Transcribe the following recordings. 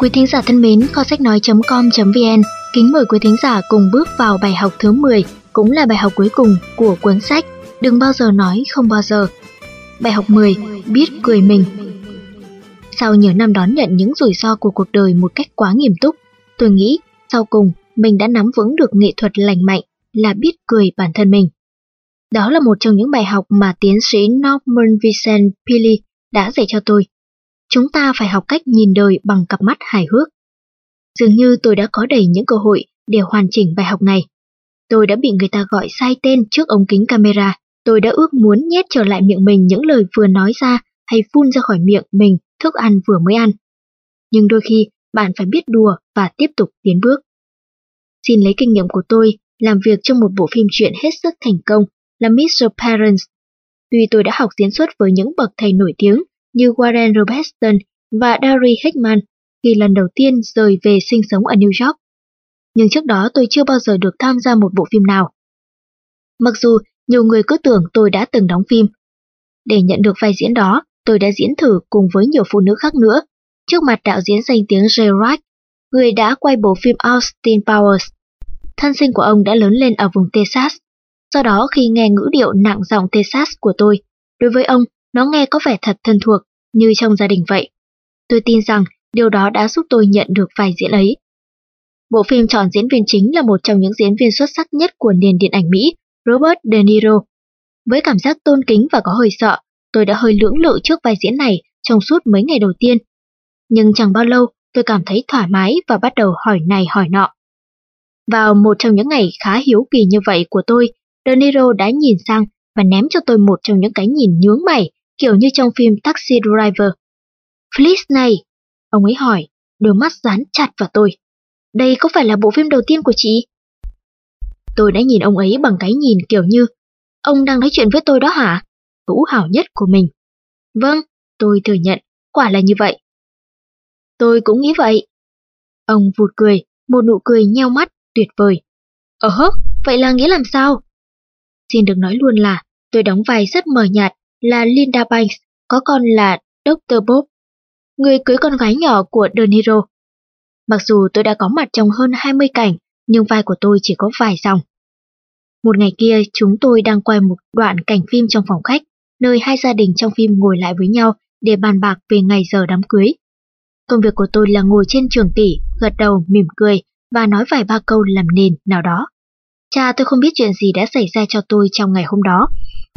Quý thính giả thân mến, kho sách nói.com.vn kính mời quý thính giả cùng bước vào bài học thứ 10, cũng là bài học cuối cùng của cuốn sách Đừng bao giờ nói không bao giờ. Bài học 10, biết cười mình. Sau nhiều năm đón nhận những rủi ro của cuộc đời một cách quá nghiêm túc, tôi nghĩ sau cùng mình đã nắm vững được nghệ thuật lành mạnh là biết cười bản thân mình. Đó là một trong những bài học mà tiến sĩ Norman Vincent Peale đã dạy cho tôi. Chúng ta phải học cách nhìn đời bằng cặp mắt hài hước. Dường như tôi đã có đầy những cơ hội để hoàn chỉnh bài học này. Tôi đã bị người ta gọi sai tên trước ống kính camera. Tôi đã ước muốn nhét trở lại miệng mình những lời vừa nói ra hay phun ra khỏi miệng mình thức ăn vừa mới ăn. Nhưng đôi khi, bạn phải biết đùa và tiếp tục tiến bước. Xin lấy kinh nghiệm của tôi, làm việc trong một bộ phim truyện hết sức thành công là Mr. Parents. Tuy tôi đã học diễn xuất với những bậc thầy nổi tiếng như Warren Robertson và Darry Hickman khi lần đầu tiên rời về sinh sống ở New York. Nhưng trước đó tôi chưa bao giờ được tham gia một bộ phim nào. Mặc dù nhiều người cứ tưởng tôi đã từng đóng phim. Để nhận được vai diễn đó, tôi đã diễn thử cùng với nhiều phụ nữ khác nữa, trước mặt đạo diễn danh tiếng Jay Wright, người đã quay bộ phim Austin Powers. Thân sinh của ông đã lớn lên ở vùng Texas. Do đó khi nghe ngữ điệu nặng giọng Texas của tôi, đối với ông, nó nghe có vẻ thật thân thuộc, như trong gia đình vậy. Tôi tin rằng điều đó đã giúp tôi nhận được vai diễn ấy. Bộ phim chọn diễn viên chính là một trong những diễn viên xuất sắc nhất của nền điện ảnh Mỹ, Robert De Niro. Với cảm giác tôn kính và có hơi sợ, tôi đã hơi lưỡng lự trước vai diễn này trong suốt mấy ngày đầu tiên. Nhưng chẳng bao lâu, tôi cảm thấy thoải mái và bắt đầu hỏi này hỏi nọ. Vào một trong những ngày khá hiếu kỳ như vậy của tôi, De Niro đã nhìn sang và ném cho tôi một trong những cái nhìn nhướng mày, kiểu như trong phim Taxi Driver. Felice này, ông ấy hỏi, đôi mắt dán chặt vào tôi. Đây có phải là bộ phim đầu tiên của chị? Tôi đã nhìn ông ấy bằng cái nhìn kiểu như, ông đang nói chuyện với tôi đó hả? Hữu hảo nhất của mình. Vâng, tôi thừa nhận, quả là như vậy. Tôi cũng nghĩ vậy. Ông vụt cười, một nụ cười nheo mắt, tuyệt vời. Ờ hớ, vậy là nghĩa làm sao? Xin được nói luôn là, tôi đóng vai rất mờ nhạt, là Linda Banks, có con là Dr. Bob, người cưới con gái nhỏ của De Niro. Mặc dù tôi đã có mặt trong hơn 20 cảnh, nhưng vai của tôi chỉ có vài dòng. Một ngày kia, chúng tôi đang quay một đoạn cảnh phim trong phòng khách, nơi hai gia đình trong phim ngồi lại với nhau để bàn bạc về ngày giờ đám cưới. Công việc của tôi là ngồi trên trường tỷ, gật đầu, mỉm cười và nói vài ba câu làm nền nào đó. Cha tôi không biết chuyện gì đã xảy ra cho tôi trong ngày hôm đó,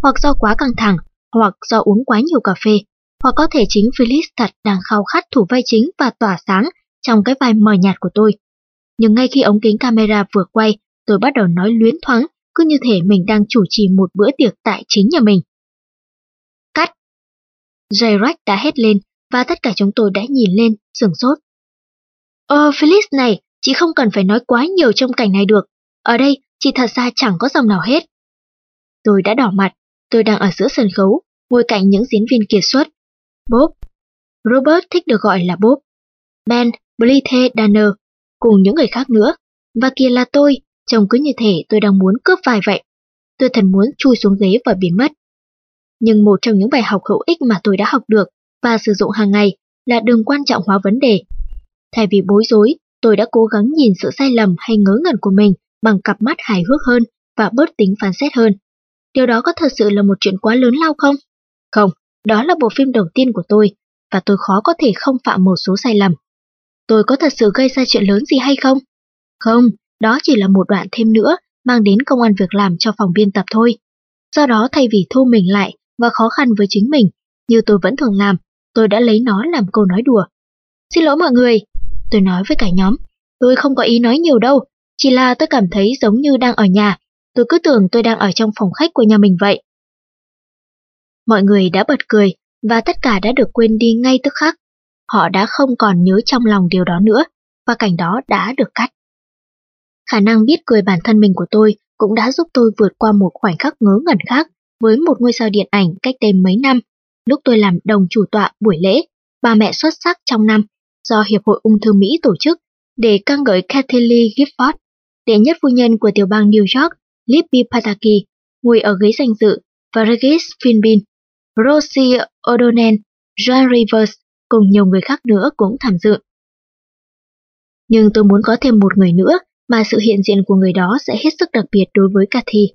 hoặc do quá căng thẳng, hoặc do uống quá nhiều cà phê, hoặc có thể chính Phyllis thật đang khao khát thủ vai chính và tỏa sáng trong cái vai mờ nhạt của tôi. Nhưng ngay khi ống kính camera vừa quay, tôi bắt đầu nói luyến thoáng, cứ như thể mình đang chủ trì một bữa tiệc tại chính nhà mình. Cắt! J. đã hét lên và tất cả chúng tôi đã nhìn lên, sửng sốt. Ờ, Phyllis này, chị không cần phải nói quá nhiều trong cảnh này được. Ở đây, chị thật ra chẳng có dòng nào hết. Tôi đã đỏ mặt, tôi đang ở giữa sân khấu, ngồi cạnh những diễn viên kiệt xuất. Bob. Robert thích được gọi là Bob. Ben, Blithe Danner, cùng những người khác nữa. Và kia là tôi, trông cứ như thể tôi đang muốn cướp vài vậy. Tôi thần muốn chui xuống ghế và biến mất. Nhưng một trong những bài học hữu ích mà tôi đã học được và sử dụng hàng ngày là đừng quan trọng hóa vấn đề. Thay vì bối rối, tôi đã cố gắng nhìn sự sai lầm hay ngớ ngẩn của mình bằng cặp mắt hài hước hơn và bớt tính phán xét hơn. Điều đó có thật sự là một chuyện quá lớn lao không? Không, đó là bộ phim đầu tiên của tôi, và tôi khó có thể không phạm một số sai lầm. Tôi có thật sự gây ra chuyện lớn gì hay không? Không, đó chỉ là một đoạn thêm nữa mang đến công an việc làm cho phòng biên tập thôi. Do đó thay vì thu mình lại và khó khăn với chính mình, như tôi vẫn thường làm, tôi đã lấy nó làm câu nói đùa. Xin lỗi mọi người, tôi nói với cả nhóm, tôi không có ý nói nhiều đâu, chỉ là tôi cảm thấy giống như đang ở nhà, tôi cứ tưởng tôi đang ở trong phòng khách của nhà mình vậy. Mọi người đã bật cười và tất cả đã được quên đi ngay tức khắc. Họ đã không còn nhớ trong lòng điều đó nữa và cảnh đó đã được cắt. Khả năng biết cười bản thân mình của tôi cũng đã giúp tôi vượt qua một khoảnh khắc ngớ ngẩn khác với một ngôi sao điện ảnh cách đây mấy năm, lúc tôi làm đồng chủ tọa buổi lễ bà mẹ xuất sắc trong năm do Hiệp hội Ung thư Mỹ tổ chức để ca ngợi Kathy Lee Gifford, đệ nhất phu nhân của tiểu bang New York, Libby Pataki, ngồi ở ghế danh dự và Regis Finbin Rosie O'Donnell, John Rivers cùng nhiều người khác nữa cũng tham dự. Nhưng tôi muốn có thêm một người nữa mà sự hiện diện của người đó sẽ hết sức đặc biệt đối với Cathy.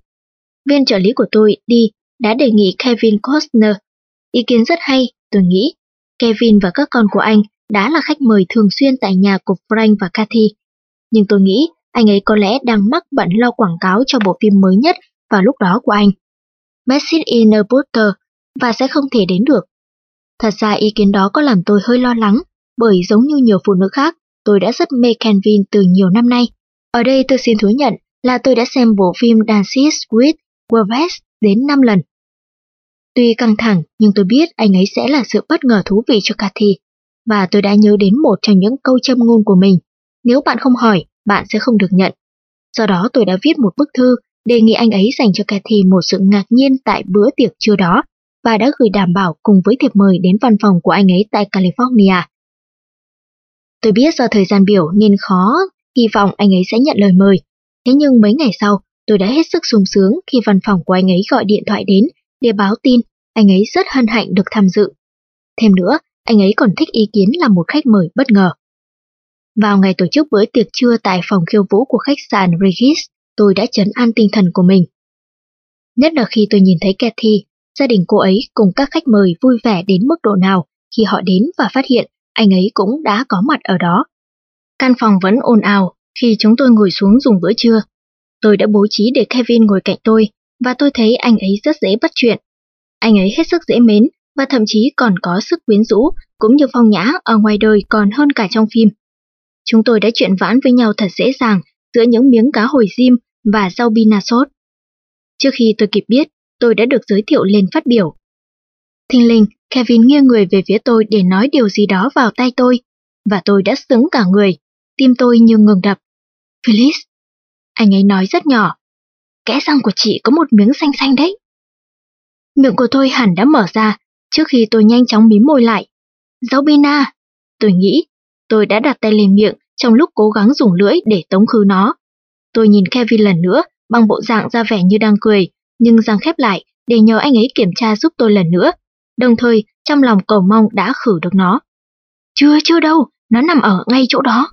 Viên trợ lý của tôi, đi, đã đề nghị Kevin Costner. Ý kiến rất hay, tôi nghĩ. Kevin và các con của anh đã là khách mời thường xuyên tại nhà của Frank và Cathy. Nhưng tôi nghĩ anh ấy có lẽ đang mắc bận lo quảng cáo cho bộ phim mới nhất vào lúc đó của anh. Message in a Potter và sẽ không thể đến được. Thật ra ý kiến đó có làm tôi hơi lo lắng, bởi giống như nhiều phụ nữ khác, tôi đã rất mê Kevin từ nhiều năm nay. Ở đây tôi xin thú nhận là tôi đã xem bộ phim Dances with Wolves đến 5 lần. Tuy căng thẳng, nhưng tôi biết anh ấy sẽ là sự bất ngờ thú vị cho Cathy, và tôi đã nhớ đến một trong những câu châm ngôn của mình. Nếu bạn không hỏi, bạn sẽ không được nhận. Do đó tôi đã viết một bức thư đề nghị anh ấy dành cho Cathy một sự ngạc nhiên tại bữa tiệc trưa đó và đã gửi đảm bảo cùng với thiệp mời đến văn phòng của anh ấy tại California. Tôi biết do thời gian biểu nên khó, hy vọng anh ấy sẽ nhận lời mời. Thế nhưng mấy ngày sau, tôi đã hết sức sung sướng khi văn phòng của anh ấy gọi điện thoại đến để báo tin anh ấy rất hân hạnh được tham dự. Thêm nữa, anh ấy còn thích ý kiến là một khách mời bất ngờ. Vào ngày tổ chức bữa tiệc trưa tại phòng khiêu vũ của khách sạn Regis, tôi đã chấn an tinh thần của mình. Nhất là khi tôi nhìn thấy Kathy, gia đình cô ấy cùng các khách mời vui vẻ đến mức độ nào khi họ đến và phát hiện anh ấy cũng đã có mặt ở đó. Căn phòng vẫn ồn ào khi chúng tôi ngồi xuống dùng bữa trưa. Tôi đã bố trí để Kevin ngồi cạnh tôi và tôi thấy anh ấy rất dễ bắt chuyện. Anh ấy hết sức dễ mến và thậm chí còn có sức quyến rũ cũng như phong nhã ở ngoài đời còn hơn cả trong phim. Chúng tôi đã chuyện vãn với nhau thật dễ dàng giữa những miếng cá hồi diêm và rau bina sốt. Trước khi tôi kịp biết, tôi đã được giới thiệu lên phát biểu. Thình linh, Kevin nghiêng người về phía tôi để nói điều gì đó vào tay tôi, và tôi đã sững cả người, tim tôi như ngừng đập. Phyllis, anh ấy nói rất nhỏ, kẽ răng của chị có một miếng xanh xanh đấy. Miệng của tôi hẳn đã mở ra trước khi tôi nhanh chóng mím môi lại. Giáo Bina, tôi nghĩ, tôi đã đặt tay lên miệng trong lúc cố gắng dùng lưỡi để tống khứ nó. Tôi nhìn Kevin lần nữa bằng bộ dạng ra vẻ như đang cười, nhưng răng khép lại để nhờ anh ấy kiểm tra giúp tôi lần nữa, đồng thời trong lòng cầu mong đã khử được nó. Chưa chưa đâu, nó nằm ở ngay chỗ đó.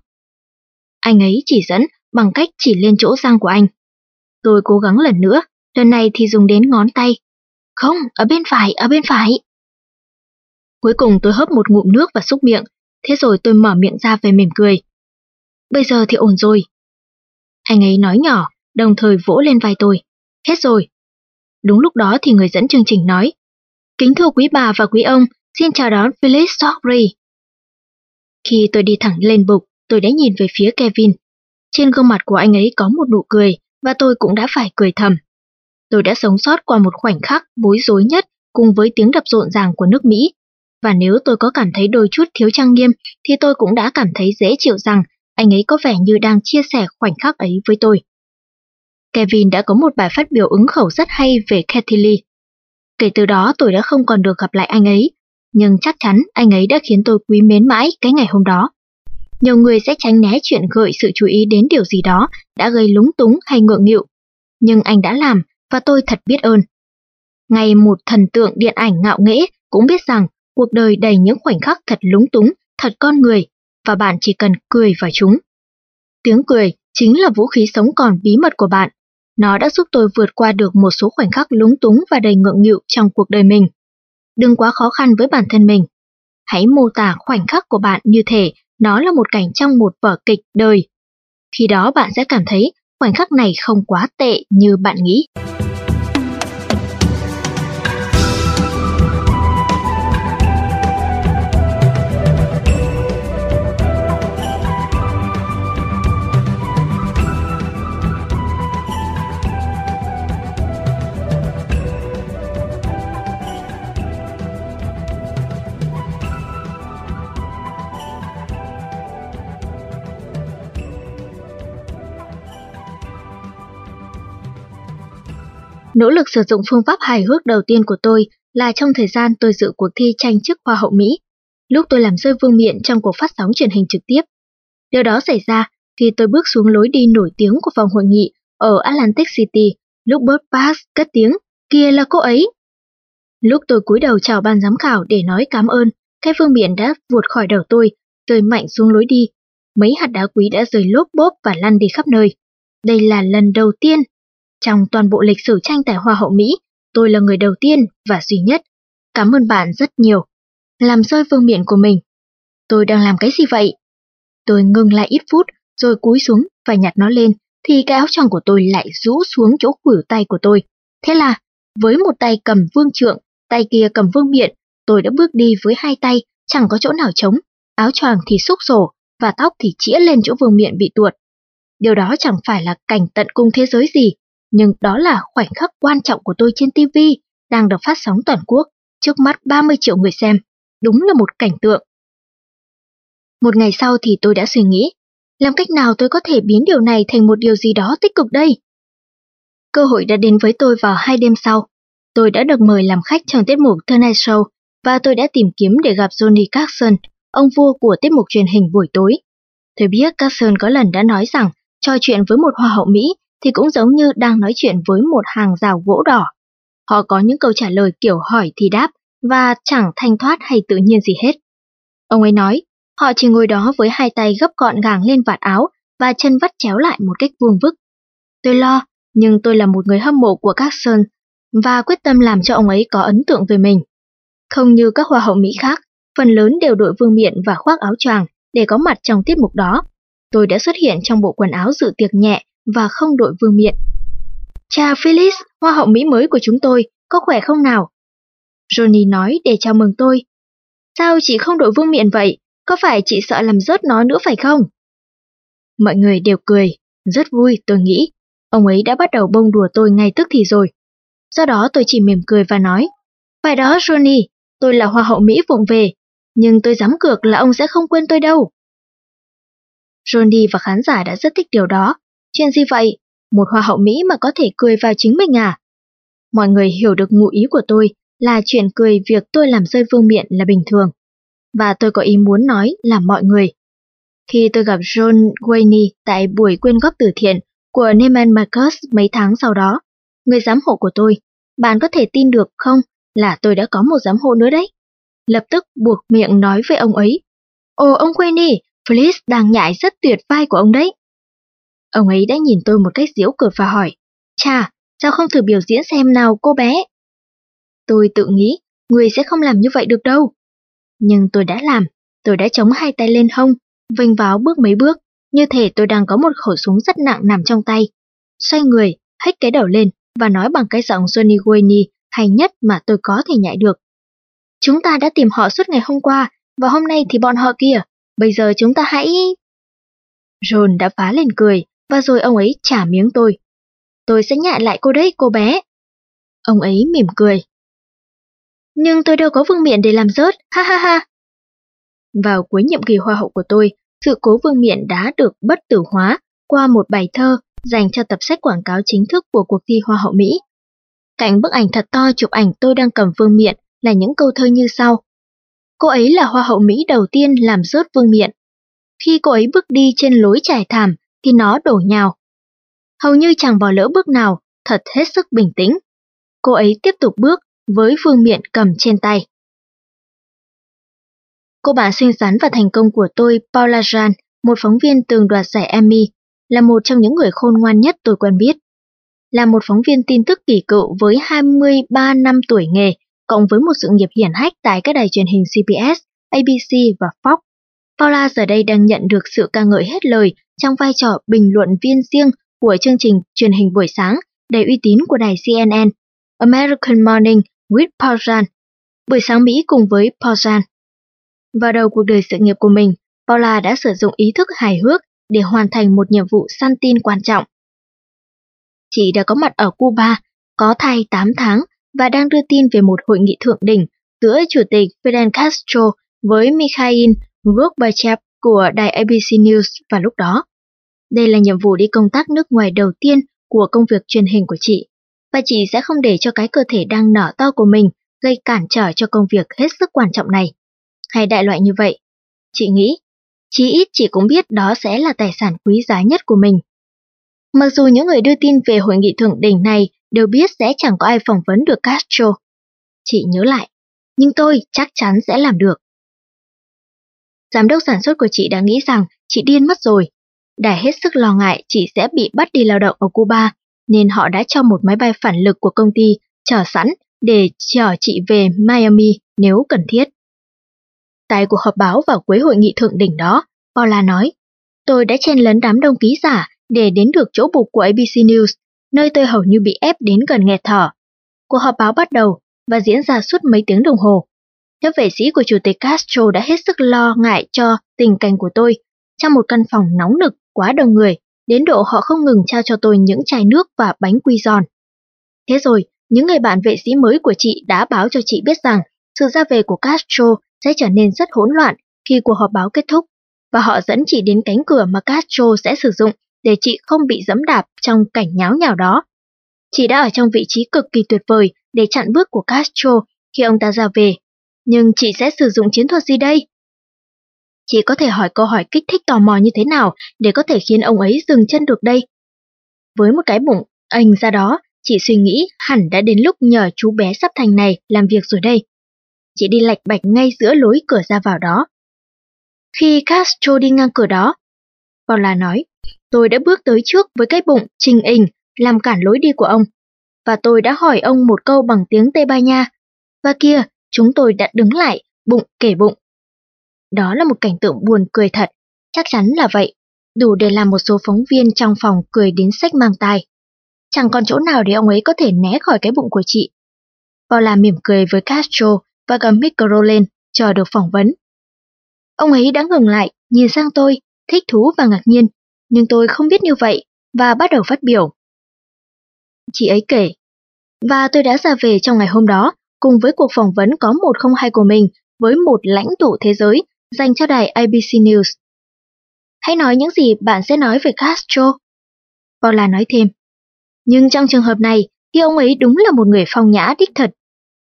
Anh ấy chỉ dẫn bằng cách chỉ lên chỗ răng của anh. Tôi cố gắng lần nữa, lần này thì dùng đến ngón tay. Không, ở bên phải, ở bên phải. Cuối cùng tôi hớp một ngụm nước và xúc miệng, thế rồi tôi mở miệng ra về mỉm cười. Bây giờ thì ổn rồi. Anh ấy nói nhỏ, đồng thời vỗ lên vai tôi. Hết rồi. Đúng lúc đó thì người dẫn chương trình nói. Kính thưa quý bà và quý ông, xin chào đón Phyllis Stockbury. Khi tôi đi thẳng lên bục, tôi đã nhìn về phía Kevin. Trên gương mặt của anh ấy có một nụ cười, và tôi cũng đã phải cười thầm. Tôi đã sống sót qua một khoảnh khắc bối rối nhất cùng với tiếng đập rộn ràng của nước Mỹ. Và nếu tôi có cảm thấy đôi chút thiếu trang nghiêm, thì tôi cũng đã cảm thấy dễ chịu rằng anh ấy có vẻ như đang chia sẻ khoảnh khắc ấy với tôi. Kevin đã có một bài phát biểu ứng khẩu rất hay về Kathy Lee. Kể từ đó tôi đã không còn được gặp lại anh ấy, nhưng chắc chắn anh ấy đã khiến tôi quý mến mãi cái ngày hôm đó. Nhiều người sẽ tránh né chuyện gợi sự chú ý đến điều gì đó đã gây lúng túng hay ngượng nghịu. Nhưng anh đã làm và tôi thật biết ơn. Ngay một thần tượng điện ảnh ngạo nghễ cũng biết rằng cuộc đời đầy những khoảnh khắc thật lúng túng, thật con người, và bạn chỉ cần cười vào chúng. Tiếng cười chính là vũ khí sống còn bí mật của bạn. Nó đã giúp tôi vượt qua được một số khoảnh khắc lúng túng và đầy ngượng nghịu trong cuộc đời mình. Đừng quá khó khăn với bản thân mình. Hãy mô tả khoảnh khắc của bạn như thể nó là một cảnh trong một vở kịch đời. Khi đó bạn sẽ cảm thấy khoảnh khắc này không quá tệ như bạn nghĩ. Nỗ lực sử dụng phương pháp hài hước đầu tiên của tôi là trong thời gian tôi dự cuộc thi tranh chức Hoa hậu Mỹ, lúc tôi làm rơi vương miện trong cuộc phát sóng truyền hình trực tiếp. Điều đó xảy ra khi tôi bước xuống lối đi nổi tiếng của phòng hội nghị ở Atlantic City, lúc Bert Parks cất tiếng, kia là cô ấy. Lúc tôi cúi đầu chào ban giám khảo để nói cảm ơn, cái vương miện đã vụt khỏi đầu tôi, rơi mạnh xuống lối đi. mấy hạt đá quý đã rơi lốp bốp và lăn đi khắp nơi. Đây là lần đầu tiên trong toàn bộ lịch sử tranh tài Hoa hậu Mỹ, tôi là người đầu tiên và duy nhất. Cảm ơn bạn rất nhiều. Làm rơi vương miện của mình. Tôi đang làm cái gì vậy? Tôi ngừng lại ít phút, rồi cúi xuống và nhặt nó lên, thì cái áo choàng của tôi lại rũ xuống chỗ khuỷu tay của tôi. Thế là, với một tay cầm vương trượng, tay kia cầm vương miện, tôi đã bước đi với hai tay, chẳng có chỗ nào trống, áo choàng thì xúc sổ, và tóc thì chĩa lên chỗ vương miện bị tuột. Điều đó chẳng phải là cảnh tận cung thế giới gì, nhưng đó là khoảnh khắc quan trọng của tôi trên TV, đang được phát sóng toàn quốc, trước mắt 30 triệu người xem. Đúng là một cảnh tượng. Một ngày sau thì tôi đã suy nghĩ, làm cách nào tôi có thể biến điều này thành một điều gì đó tích cực đây? Cơ hội đã đến với tôi vào hai đêm sau. Tôi đã được mời làm khách trong tiết mục Tonight Show và tôi đã tìm kiếm để gặp Johnny Carson, ông vua của tiết mục truyền hình buổi tối. Tôi biết Carson có lần đã nói rằng trò chuyện với một hoa hậu Mỹ thì cũng giống như đang nói chuyện với một hàng rào gỗ đỏ. Họ có những câu trả lời kiểu hỏi thì đáp và chẳng thanh thoát hay tự nhiên gì hết. Ông ấy nói, họ chỉ ngồi đó với hai tay gấp gọn gàng lên vạt áo và chân vắt chéo lại một cách vuông vức. Tôi lo, nhưng tôi là một người hâm mộ của các Sơn và quyết tâm làm cho ông ấy có ấn tượng về mình. Không như các hoa hậu Mỹ khác, phần lớn đều đội vương miện và khoác áo choàng để có mặt trong tiết mục đó. Tôi đã xuất hiện trong bộ quần áo dự tiệc nhẹ và không đội vương miện. Chào Phyllis, hoa hậu Mỹ mới của chúng tôi, có khỏe không nào? Johnny nói để chào mừng tôi. Sao chị không đội vương miện vậy? Có phải chị sợ làm rớt nó nữa phải không? Mọi người đều cười, rất vui tôi nghĩ. Ông ấy đã bắt đầu bông đùa tôi ngay tức thì rồi. Do đó tôi chỉ mỉm cười và nói, phải đó Johnny, tôi là hoa hậu Mỹ vụng về, nhưng tôi dám cược là ông sẽ không quên tôi đâu. Johnny và khán giả đã rất thích điều đó. Chuyện gì vậy? Một hoa hậu Mỹ mà có thể cười vào chính mình à? Mọi người hiểu được ngụ ý của tôi là chuyện cười việc tôi làm rơi vương miện là bình thường. Và tôi có ý muốn nói là mọi người. Khi tôi gặp John Wayne tại buổi quyên góp từ thiện của Neiman Marcus mấy tháng sau đó, người giám hộ của tôi, bạn có thể tin được không là tôi đã có một giám hộ nữa đấy. Lập tức buộc miệng nói với ông ấy. Ồ ông Wayne, Fliss đang nhại rất tuyệt vai của ông đấy. Ông ấy đã nhìn tôi một cách diễu cợt và hỏi, Chà, sao không thử biểu diễn xem nào cô bé? Tôi tự nghĩ, người sẽ không làm như vậy được đâu. Nhưng tôi đã làm, tôi đã chống hai tay lên hông, vênh váo bước mấy bước, như thể tôi đang có một khẩu súng rất nặng nằm trong tay. Xoay người, hách cái đầu lên và nói bằng cái giọng Johnny Wayne hay nhất mà tôi có thể nhại được. Chúng ta đã tìm họ suốt ngày hôm qua, và hôm nay thì bọn họ kìa, bây giờ chúng ta hãy... John đã phá lên cười, và rồi ông ấy trả miếng tôi. Tôi sẽ nhại lại cô đấy, cô bé. Ông ấy mỉm cười. Nhưng tôi đâu có vương miện để làm rớt, ha ha ha. Vào cuối nhiệm kỳ hoa hậu của tôi, sự cố vương miện đã được bất tử hóa qua một bài thơ dành cho tập sách quảng cáo chính thức của cuộc thi Hoa hậu Mỹ. Cạnh bức ảnh thật to chụp ảnh tôi đang cầm vương miện là những câu thơ như sau. Cô ấy là Hoa hậu Mỹ đầu tiên làm rớt vương miện. Khi cô ấy bước đi trên lối trải thảm thì nó đổ nhào. Hầu như chẳng bỏ lỡ bước nào, thật hết sức bình tĩnh. Cô ấy tiếp tục bước với phương miện cầm trên tay. Cô bạn xinh xắn và thành công của tôi, Paula Jan, một phóng viên từng đoạt giải Emmy, là một trong những người khôn ngoan nhất tôi quen biết. Là một phóng viên tin tức kỳ cựu với 23 năm tuổi nghề, cộng với một sự nghiệp hiển hách tại các đài truyền hình CBS, ABC và Fox. Paula giờ đây đang nhận được sự ca ngợi hết lời trong vai trò bình luận viên riêng của chương trình truyền hình buổi sáng đầy uy tín của đài CNN, American Morning with Paul buổi sáng Mỹ cùng với Paul Vào đầu cuộc đời sự nghiệp của mình, Paula đã sử dụng ý thức hài hước để hoàn thành một nhiệm vụ săn tin quan trọng. Chị đã có mặt ở Cuba, có thai 8 tháng và đang đưa tin về một hội nghị thượng đỉnh giữa Chủ tịch Fidel Castro với Mikhail Gorbachev của đài ABC News vào lúc đó. Đây là nhiệm vụ đi công tác nước ngoài đầu tiên của công việc truyền hình của chị, và chị sẽ không để cho cái cơ thể đang nở to của mình gây cản trở cho công việc hết sức quan trọng này. Hay đại loại như vậy, chị nghĩ, chí ít chị cũng biết đó sẽ là tài sản quý giá nhất của mình. Mặc dù những người đưa tin về hội nghị thượng đỉnh này đều biết sẽ chẳng có ai phỏng vấn được Castro. Chị nhớ lại, nhưng tôi chắc chắn sẽ làm được. Giám đốc sản xuất của chị đã nghĩ rằng chị điên mất rồi. Đã hết sức lo ngại chị sẽ bị bắt đi lao động ở Cuba, nên họ đã cho một máy bay phản lực của công ty chờ sẵn để chở chị về Miami nếu cần thiết. Tại cuộc họp báo vào cuối hội nghị thượng đỉnh đó, Paula nói, tôi đã chen lấn đám đông ký giả để đến được chỗ bục của ABC News, nơi tôi hầu như bị ép đến gần nghẹt thở. Cuộc họp báo bắt đầu và diễn ra suốt mấy tiếng đồng hồ. Các vệ sĩ của Chủ tịch Castro đã hết sức lo ngại cho tình cảnh của tôi trong một căn phòng nóng nực quá đông người, đến độ họ không ngừng trao cho tôi những chai nước và bánh quy giòn. Thế rồi, những người bạn vệ sĩ mới của chị đã báo cho chị biết rằng sự ra về của Castro sẽ trở nên rất hỗn loạn khi cuộc họp báo kết thúc, và họ dẫn chị đến cánh cửa mà Castro sẽ sử dụng để chị không bị dẫm đạp trong cảnh nháo nhào đó. Chị đã ở trong vị trí cực kỳ tuyệt vời để chặn bước của Castro khi ông ta ra về. Nhưng chị sẽ sử dụng chiến thuật gì đây? Chị có thể hỏi câu hỏi kích thích tò mò như thế nào để có thể khiến ông ấy dừng chân được đây? Với một cái bụng anh ra đó, chị suy nghĩ hẳn đã đến lúc nhờ chú bé sắp thành này làm việc rồi đây. Chị đi lạch bạch ngay giữa lối cửa ra vào đó. Khi Castro đi ngang cửa đó, Paula nói, tôi đã bước tới trước với cái bụng trình hình làm cản lối đi của ông. Và tôi đã hỏi ông một câu bằng tiếng Tây Ban Nha. Và kia, chúng tôi đã đứng lại, bụng kể bụng. Đó là một cảnh tượng buồn cười thật, chắc chắn là vậy, đủ để làm một số phóng viên trong phòng cười đến sách mang tai. Chẳng còn chỗ nào để ông ấy có thể né khỏi cái bụng của chị. Paula mỉm cười với Castro và cầm micro lên, chờ được phỏng vấn. Ông ấy đã ngừng lại, nhìn sang tôi, thích thú và ngạc nhiên, nhưng tôi không biết như vậy, và bắt đầu phát biểu. Chị ấy kể, và tôi đã ra về trong ngày hôm đó, cùng với cuộc phỏng vấn có 102 của mình với một lãnh tụ thế giới dành cho đài ABC News. Hãy nói những gì bạn sẽ nói về Castro. Paula nói thêm. Nhưng trong trường hợp này, thì ông ấy đúng là một người phong nhã đích thật.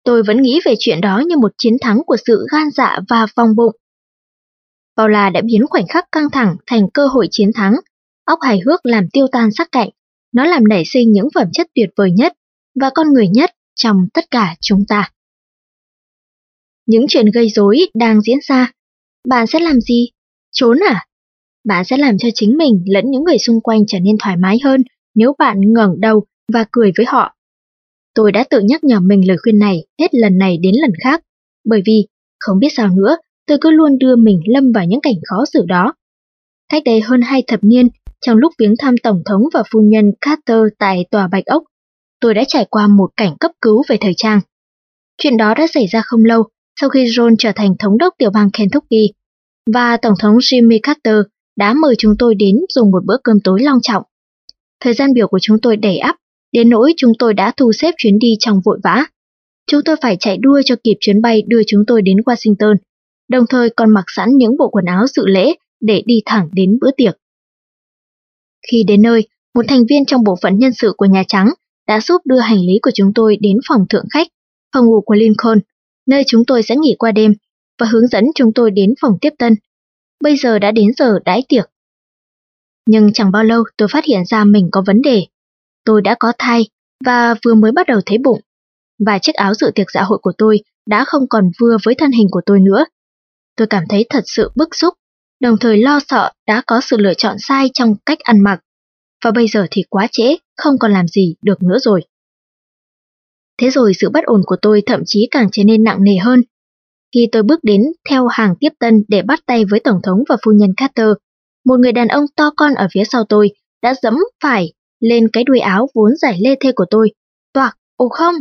Tôi vẫn nghĩ về chuyện đó như một chiến thắng của sự gan dạ và phong bụng. Paula đã biến khoảnh khắc căng thẳng thành cơ hội chiến thắng. Óc hài hước làm tiêu tan sắc cạnh. Nó làm nảy sinh những phẩm chất tuyệt vời nhất và con người nhất trong tất cả chúng ta. Những chuyện gây rối đang diễn ra. Bạn sẽ làm gì? Trốn à? Bạn sẽ làm cho chính mình lẫn những người xung quanh trở nên thoải mái hơn nếu bạn ngẩng đầu và cười với họ. Tôi đã tự nhắc nhở mình lời khuyên này hết lần này đến lần khác, bởi vì, không biết sao nữa, tôi cứ luôn đưa mình lâm vào những cảnh khó xử đó. Cách đây hơn hai thập niên, trong lúc viếng thăm Tổng thống và phu nhân Carter tại Tòa Bạch Ốc, tôi đã trải qua một cảnh cấp cứu về thời trang. Chuyện đó đã xảy ra không lâu sau khi John trở thành thống đốc tiểu bang Kentucky, và Tổng thống Jimmy Carter đã mời chúng tôi đến dùng một bữa cơm tối long trọng. Thời gian biểu của chúng tôi đầy ắp, đến nỗi chúng tôi đã thu xếp chuyến đi trong vội vã. Chúng tôi phải chạy đua cho kịp chuyến bay đưa chúng tôi đến Washington, đồng thời còn mặc sẵn những bộ quần áo dự lễ để đi thẳng đến bữa tiệc. Khi đến nơi, một thành viên trong bộ phận nhân sự của Nhà Trắng đã giúp đưa hành lý của chúng tôi đến phòng thượng khách, phòng ngủ của Lincoln, nơi chúng tôi sẽ nghỉ qua đêm, và hướng dẫn chúng tôi đến phòng tiếp tân. Bây giờ đã đến giờ đãi tiệc. Nhưng chẳng bao lâu tôi phát hiện ra mình có vấn đề. Tôi đã có thai và vừa mới bắt đầu thấy bụng. Và chiếc áo dự tiệc dạ hội của tôi đã không còn vừa với thân hình của tôi nữa. Tôi cảm thấy thật sự bức xúc, đồng thời lo sợ đã có sự lựa chọn sai trong cách ăn mặc. Và bây giờ thì quá trễ, không còn làm gì được nữa rồi. Thế rồi sự bất ổn của tôi thậm chí càng trở nên nặng nề hơn. Khi tôi bước đến theo hàng tiếp tân để bắt tay với Tổng thống và phu nhân Carter, một người đàn ông to con ở phía sau tôi đã dẫm phải lên cái đuôi áo vốn giải lê thê của tôi. Toạc, ồ không!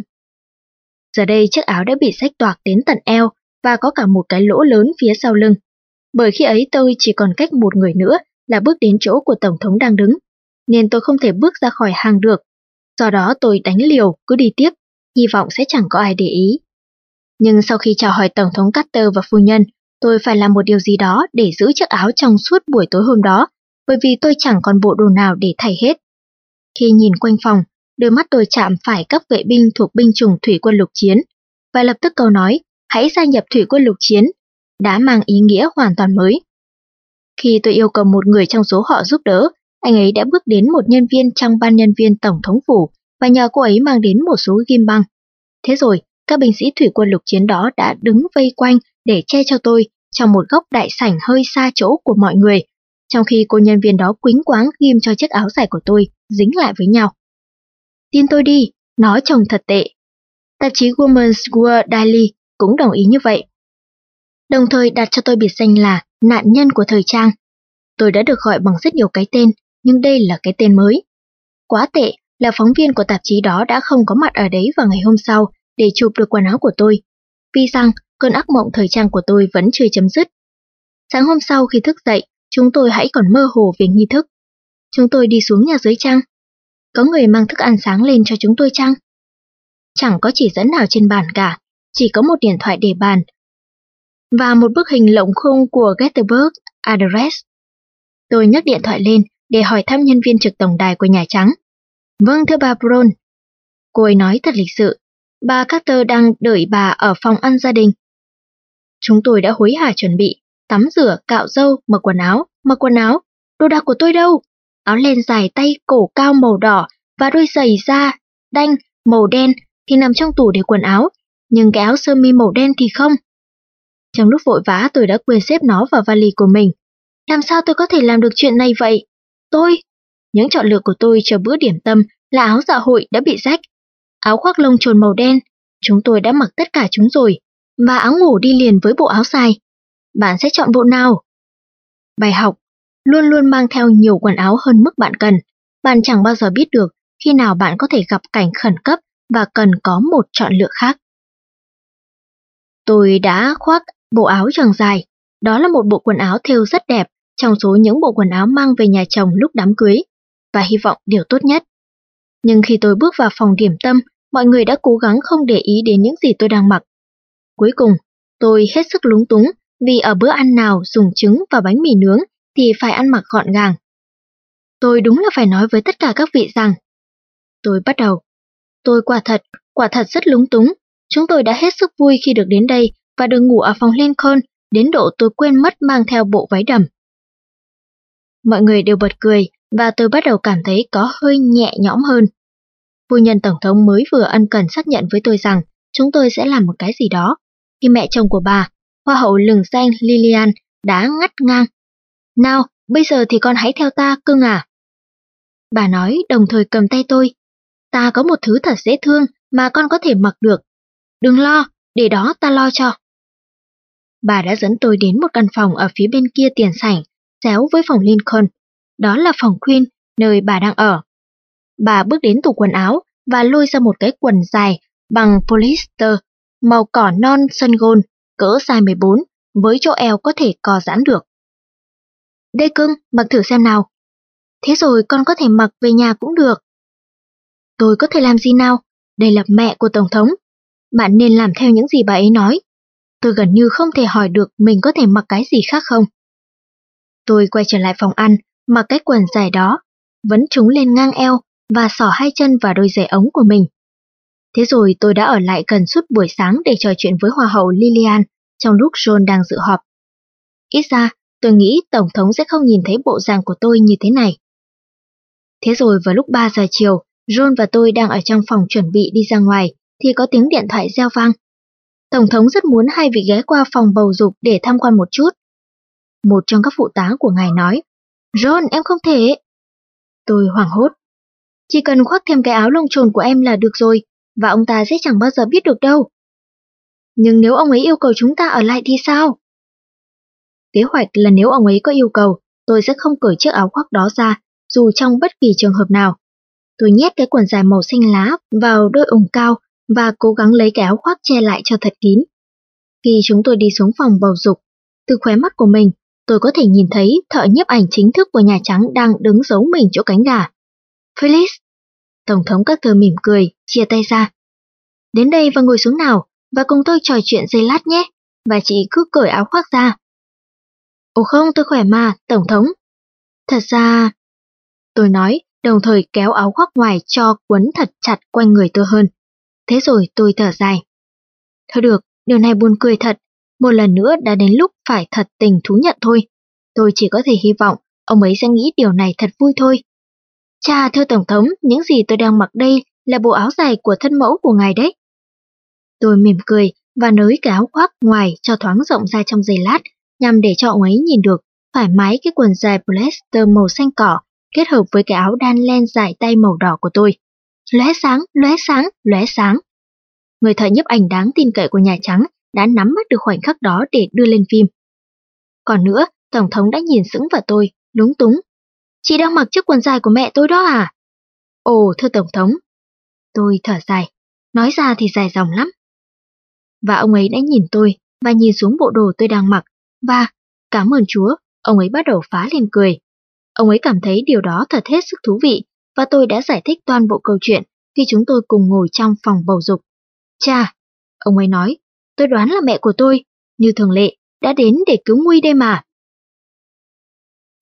Giờ đây chiếc áo đã bị sách toạc đến tận eo và có cả một cái lỗ lớn phía sau lưng. Bởi khi ấy tôi chỉ còn cách một người nữa là bước đến chỗ của Tổng thống đang đứng, nên tôi không thể bước ra khỏi hàng được. Do đó tôi đánh liều, cứ đi tiếp, hy vọng sẽ chẳng có ai để ý. Nhưng sau khi chào hỏi Tổng thống Carter và phu nhân, tôi phải làm một điều gì đó để giữ chiếc áo trong suốt buổi tối hôm đó, bởi vì tôi chẳng còn bộ đồ nào để thay hết. Khi nhìn quanh phòng, đôi mắt tôi chạm phải các vệ binh thuộc binh chủng thủy quân lục chiến, và lập tức câu nói, hãy gia nhập thủy quân lục chiến, đã mang ý nghĩa hoàn toàn mới. Khi tôi yêu cầu một người trong số họ giúp đỡ, anh ấy đã bước đến một nhân viên trong ban nhân viên tổng thống phủ và nhờ cô ấy mang đến một số ghim băng. Thế rồi, các binh sĩ thủy quân lục chiến đó đã đứng vây quanh để che cho tôi trong một góc đại sảnh hơi xa chỗ của mọi người, trong khi cô nhân viên đó quính quáng ghim cho chiếc áo dài của tôi dính lại với nhau. Tin tôi đi, nó trông thật tệ. Tạp chí Women's World Daily cũng đồng ý như vậy. Đồng thời đặt cho tôi biệt danh là nạn nhân của thời trang. Tôi đã được gọi bằng rất nhiều cái tên, nhưng đây là cái tên mới. Quá tệ là phóng viên của tạp chí đó đã không có mặt ở đấy vào ngày hôm sau để chụp được quần áo của tôi, vì rằng cơn ác mộng thời trang của tôi vẫn chưa chấm dứt. Sáng hôm sau khi thức dậy, chúng tôi hãy còn mơ hồ về nghi thức. Chúng tôi đi xuống nhà dưới trăng. Có người mang thức ăn sáng lên cho chúng tôi chăng? Chẳng có chỉ dẫn nào trên bàn cả, chỉ có một điện thoại để bàn và một bức hình lộng khung của Gettysburg Address. Tôi nhấc điện thoại lên để hỏi thăm nhân viên trực tổng đài của Nhà Trắng. Vâng thưa bà Brown. Cô ấy nói thật lịch sự. Bà Carter đang đợi bà ở phòng ăn gia đình. Chúng tôi đã hối hả chuẩn bị, tắm rửa, cạo râu, mặc quần áo, mặc quần áo. Đồ đạc của tôi đâu? Áo len dài tay cổ cao màu đỏ và đôi giày da, đanh, màu đen thì nằm trong tủ để quần áo, nhưng cái áo sơ mi màu đen thì không. Trong lúc vội vã tôi đã quên xếp nó vào vali của mình. Làm sao tôi có thể làm được chuyện này vậy? Tôi, những chọn lựa của tôi cho bữa điểm tâm là áo dạ hội đã bị rách. Áo khoác lông trồn màu đen, chúng tôi đã mặc tất cả chúng rồi, và áo ngủ đi liền với bộ áo dài. Bạn sẽ chọn bộ nào? Bài học, luôn luôn mang theo nhiều quần áo hơn mức bạn cần. Bạn chẳng bao giờ biết được khi nào bạn có thể gặp cảnh khẩn cấp và cần có một chọn lựa khác. Tôi đã khoác bộ áo choàng dài. Đó là một bộ quần áo thêu rất đẹp trong số những bộ quần áo mang về nhà chồng lúc đám cưới và hy vọng điều tốt nhất. Nhưng khi tôi bước vào phòng điểm tâm, mọi người đã cố gắng không để ý đến những gì tôi đang mặc. Cuối cùng, tôi hết sức lúng túng vì ở bữa ăn nào dùng trứng và bánh mì nướng thì phải ăn mặc gọn gàng. Tôi đúng là phải nói với tất cả các vị rằng. Tôi bắt đầu. Tôi quả thật, quả thật rất lúng túng. Chúng tôi đã hết sức vui khi được đến đây và được ngủ ở phòng Lincoln đến độ tôi quên mất mang theo bộ váy đầm. Mọi người đều bật cười và tôi bắt đầu cảm thấy có hơi nhẹ nhõm hơn. Phu nhân Tổng thống mới vừa ân cần xác nhận với tôi rằng chúng tôi sẽ làm một cái gì đó, thì mẹ chồng của bà, Hoa hậu lừng danh Lilian, đã ngắt ngang. Nào, bây giờ thì con hãy theo ta, cưng à. Bà nói đồng thời cầm tay tôi. Ta có một thứ thật dễ thương mà con có thể mặc được. Đừng lo, để đó ta lo cho. Bà đã dẫn tôi đến một căn phòng ở phía bên kia tiền sảnh, xéo với phòng Lincoln. Đó là phòng Queen, nơi bà đang ở. Bà bước đến tủ quần áo và lôi ra một cái quần dài bằng polyester, màu cỏ non sân gôn, cỡ size 14, với chỗ eo có thể co giãn được. Đây cưng, mặc thử xem nào. Thế rồi con có thể mặc về nhà cũng được. Tôi có thể làm gì nào? Đây là mẹ của Tổng thống. Bạn nên làm theo những gì bà ấy nói. Tôi gần như không thể hỏi được mình có thể mặc cái gì khác không. Tôi quay trở lại phòng ăn, mặc cái quần dài đó, vẫn trúng lên ngang eo và xỏ hai chân vào đôi giày ống của mình. Thế rồi tôi đã ở lại gần suốt buổi sáng để trò chuyện với Hoa hậu Lilian trong lúc John đang dự họp. Ít ra, tôi nghĩ Tổng thống sẽ không nhìn thấy bộ dạng của tôi như thế này. Thế rồi vào lúc 3 giờ chiều, John và tôi đang ở trong phòng chuẩn bị đi ra ngoài, thì có tiếng điện thoại reo vang. Tổng thống rất muốn hai vị ghé qua phòng bầu dục để tham quan một chút. Một trong các phụ tá của ngài nói, John em không thể. Tôi hoảng hốt. Chỉ cần khoác thêm cái áo lông trồn của em là được rồi, và ông ta sẽ chẳng bao giờ biết được đâu. Nhưng nếu ông ấy yêu cầu chúng ta ở lại thì sao? Kế hoạch là nếu ông ấy có yêu cầu, tôi sẽ không cởi chiếc áo khoác đó ra, dù trong bất kỳ trường hợp nào. Tôi nhét cái quần dài màu xanh lá vào đôi ủng cao và cố gắng lấy cái áo khoác che lại cho thật kín. Khi chúng tôi đi xuống phòng bầu dục, từ khóe mắt của mình, tôi có thể nhìn thấy thợ nhiếp ảnh chính thức của Nhà Trắng đang đứng giấu mình chỗ cánh gà. Phyllis! Tổng thống các thơ mỉm cười, chia tay ra. Đến đây và ngồi xuống nào, và cùng tôi trò chuyện giây lát nhé, và chị cứ cởi áo khoác ra. Ồ không, tôi khỏe mà, Tổng thống. Thật ra... Tôi nói, đồng thời kéo áo khoác ngoài cho quấn thật chặt quanh người tôi hơn. Thế rồi tôi thở dài. Thôi được, điều này buồn cười thật. Một lần nữa đã đến lúc phải thật tình thú nhận thôi. Tôi chỉ có thể hy vọng ông ấy sẽ nghĩ điều này thật vui thôi. Cha thưa Tổng thống, những gì tôi đang mặc đây là bộ áo dài của thân mẫu của ngài đấy. Tôi mỉm cười và nới cái áo khoác ngoài cho thoáng rộng ra trong giây lát, nhằm để cho ông ấy nhìn được, thoải mái cái quần dài polyester màu xanh cỏ kết hợp với cái áo đan len dài tay màu đỏ của tôi. Lóe sáng, lóe sáng, lóe sáng. Người thợ nhấp ảnh đáng tin cậy của Nhà Trắng đã nắm bắt được khoảnh khắc đó để đưa lên phim. Còn nữa, Tổng thống đã nhìn sững vào tôi, lúng túng. Chị đang mặc chiếc quần dài của mẹ tôi đó à? Ồ, thưa Tổng thống. Tôi thở dài, nói ra thì dài dòng lắm. Và ông ấy đã nhìn tôi và nhìn xuống bộ đồ tôi đang mặc, và, cảm ơn Chúa, ông ấy bắt đầu phá lên cười. Ông ấy cảm thấy điều đó thật hết sức thú vị, và tôi đã giải thích toàn bộ câu chuyện khi chúng tôi cùng ngồi trong phòng bầu dục. Cha, ông ấy nói, tôi đoán là mẹ của tôi, như thường lệ, đã đến để cứu nguy đây mà.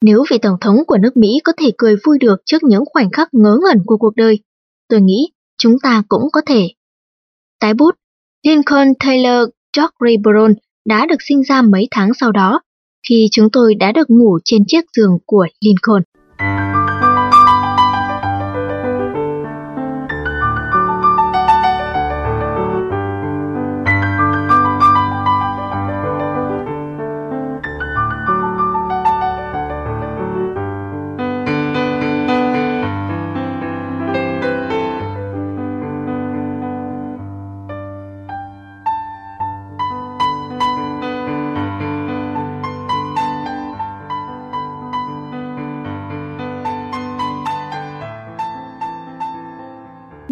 Nếu vị Tổng thống của nước Mỹ có thể cười vui được trước những khoảnh khắc ngớ ngẩn của cuộc đời, tôi nghĩ chúng ta cũng có thể. Tái bút, Lincoln Taylor George Rayburn đã được sinh ra mấy tháng sau đó, khi chúng tôi đã được ngủ trên chiếc giường của Lincoln.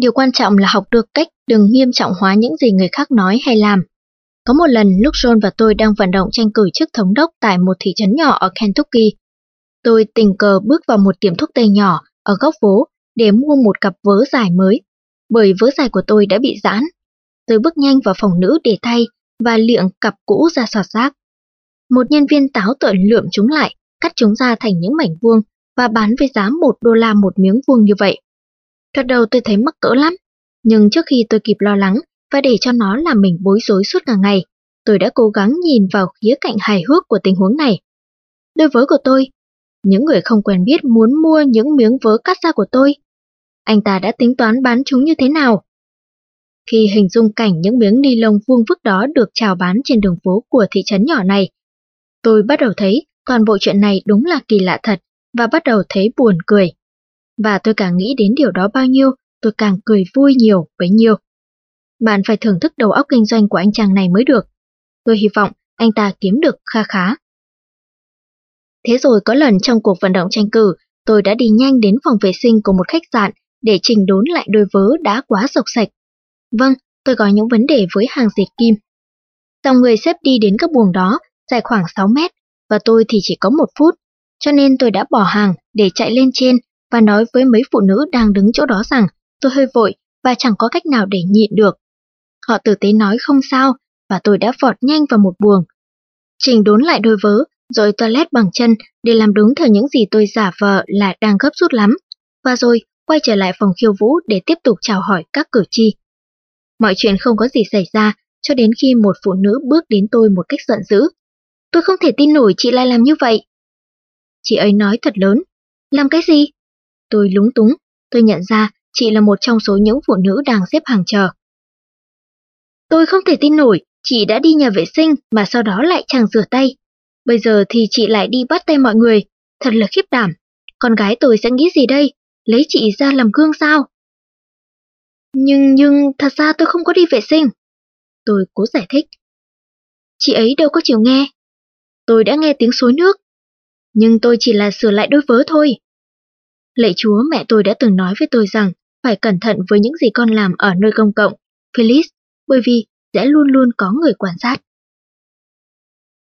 Điều quan trọng là học được cách đừng nghiêm trọng hóa những gì người khác nói hay làm. Có một lần lúc John và tôi đang vận động tranh cử chức thống đốc tại một thị trấn nhỏ ở Kentucky. Tôi tình cờ bước vào một tiệm thuốc tây nhỏ ở góc phố để mua một cặp vớ dài mới, bởi vớ dài của tôi đã bị giãn. Tôi bước nhanh vào phòng nữ để thay và liệng cặp cũ ra sọt rác. Một nhân viên táo tợn lượm chúng lại, cắt chúng ra thành những mảnh vuông và bán với giá một đô la một miếng vuông như vậy. Thật đầu tôi thấy mắc cỡ lắm, nhưng trước khi tôi kịp lo lắng và để cho nó làm mình bối rối suốt cả ngày, tôi đã cố gắng nhìn vào khía cạnh hài hước của tình huống này. Đối với của tôi, những người không quen biết muốn mua những miếng vớ cắt ra của tôi. Anh ta đã tính toán bán chúng như thế nào? Khi hình dung cảnh những miếng ni lông vuông vức đó được chào bán trên đường phố của thị trấn nhỏ này, tôi bắt đầu thấy toàn bộ chuyện này đúng là kỳ lạ thật và bắt đầu thấy buồn cười và tôi càng nghĩ đến điều đó bao nhiêu, tôi càng cười vui nhiều bấy nhiêu. Bạn phải thưởng thức đầu óc kinh doanh của anh chàng này mới được. Tôi hy vọng anh ta kiếm được kha khá. Thế rồi có lần trong cuộc vận động tranh cử, tôi đã đi nhanh đến phòng vệ sinh của một khách sạn để trình đốn lại đôi vớ đã quá sộc sạch. Vâng, tôi có những vấn đề với hàng dệt kim. Dòng người xếp đi đến các buồng đó, dài khoảng 6 mét, và tôi thì chỉ có một phút, cho nên tôi đã bỏ hàng để chạy lên trên và nói với mấy phụ nữ đang đứng chỗ đó rằng tôi hơi vội và chẳng có cách nào để nhịn được. Họ tử tế nói không sao và tôi đã vọt nhanh vào một buồng. Trình đốn lại đôi vớ, rồi toilet bằng chân để làm đúng theo những gì tôi giả vờ là đang gấp rút lắm, và rồi quay trở lại phòng khiêu vũ để tiếp tục chào hỏi các cử tri. Mọi chuyện không có gì xảy ra cho đến khi một phụ nữ bước đến tôi một cách giận dữ. Tôi không thể tin nổi chị lại làm như vậy. Chị ấy nói thật lớn. Làm cái gì? Tôi lúng túng, tôi nhận ra chị là một trong số những phụ nữ đang xếp hàng chờ. Tôi không thể tin nổi, chị đã đi nhà vệ sinh mà sau đó lại chẳng rửa tay. Bây giờ thì chị lại đi bắt tay mọi người, thật là khiếp đảm. Con gái tôi sẽ nghĩ gì đây? Lấy chị ra làm gương sao? Nhưng, nhưng, thật ra tôi không có đi vệ sinh. Tôi cố giải thích. Chị ấy đâu có chịu nghe. Tôi đã nghe tiếng xối nước. Nhưng tôi chỉ là sửa lại đôi vớ thôi. Lạy chúa mẹ tôi đã từng nói với tôi rằng phải cẩn thận với những gì con làm ở nơi công cộng, Phyllis, bởi vì sẽ luôn luôn có người quan sát.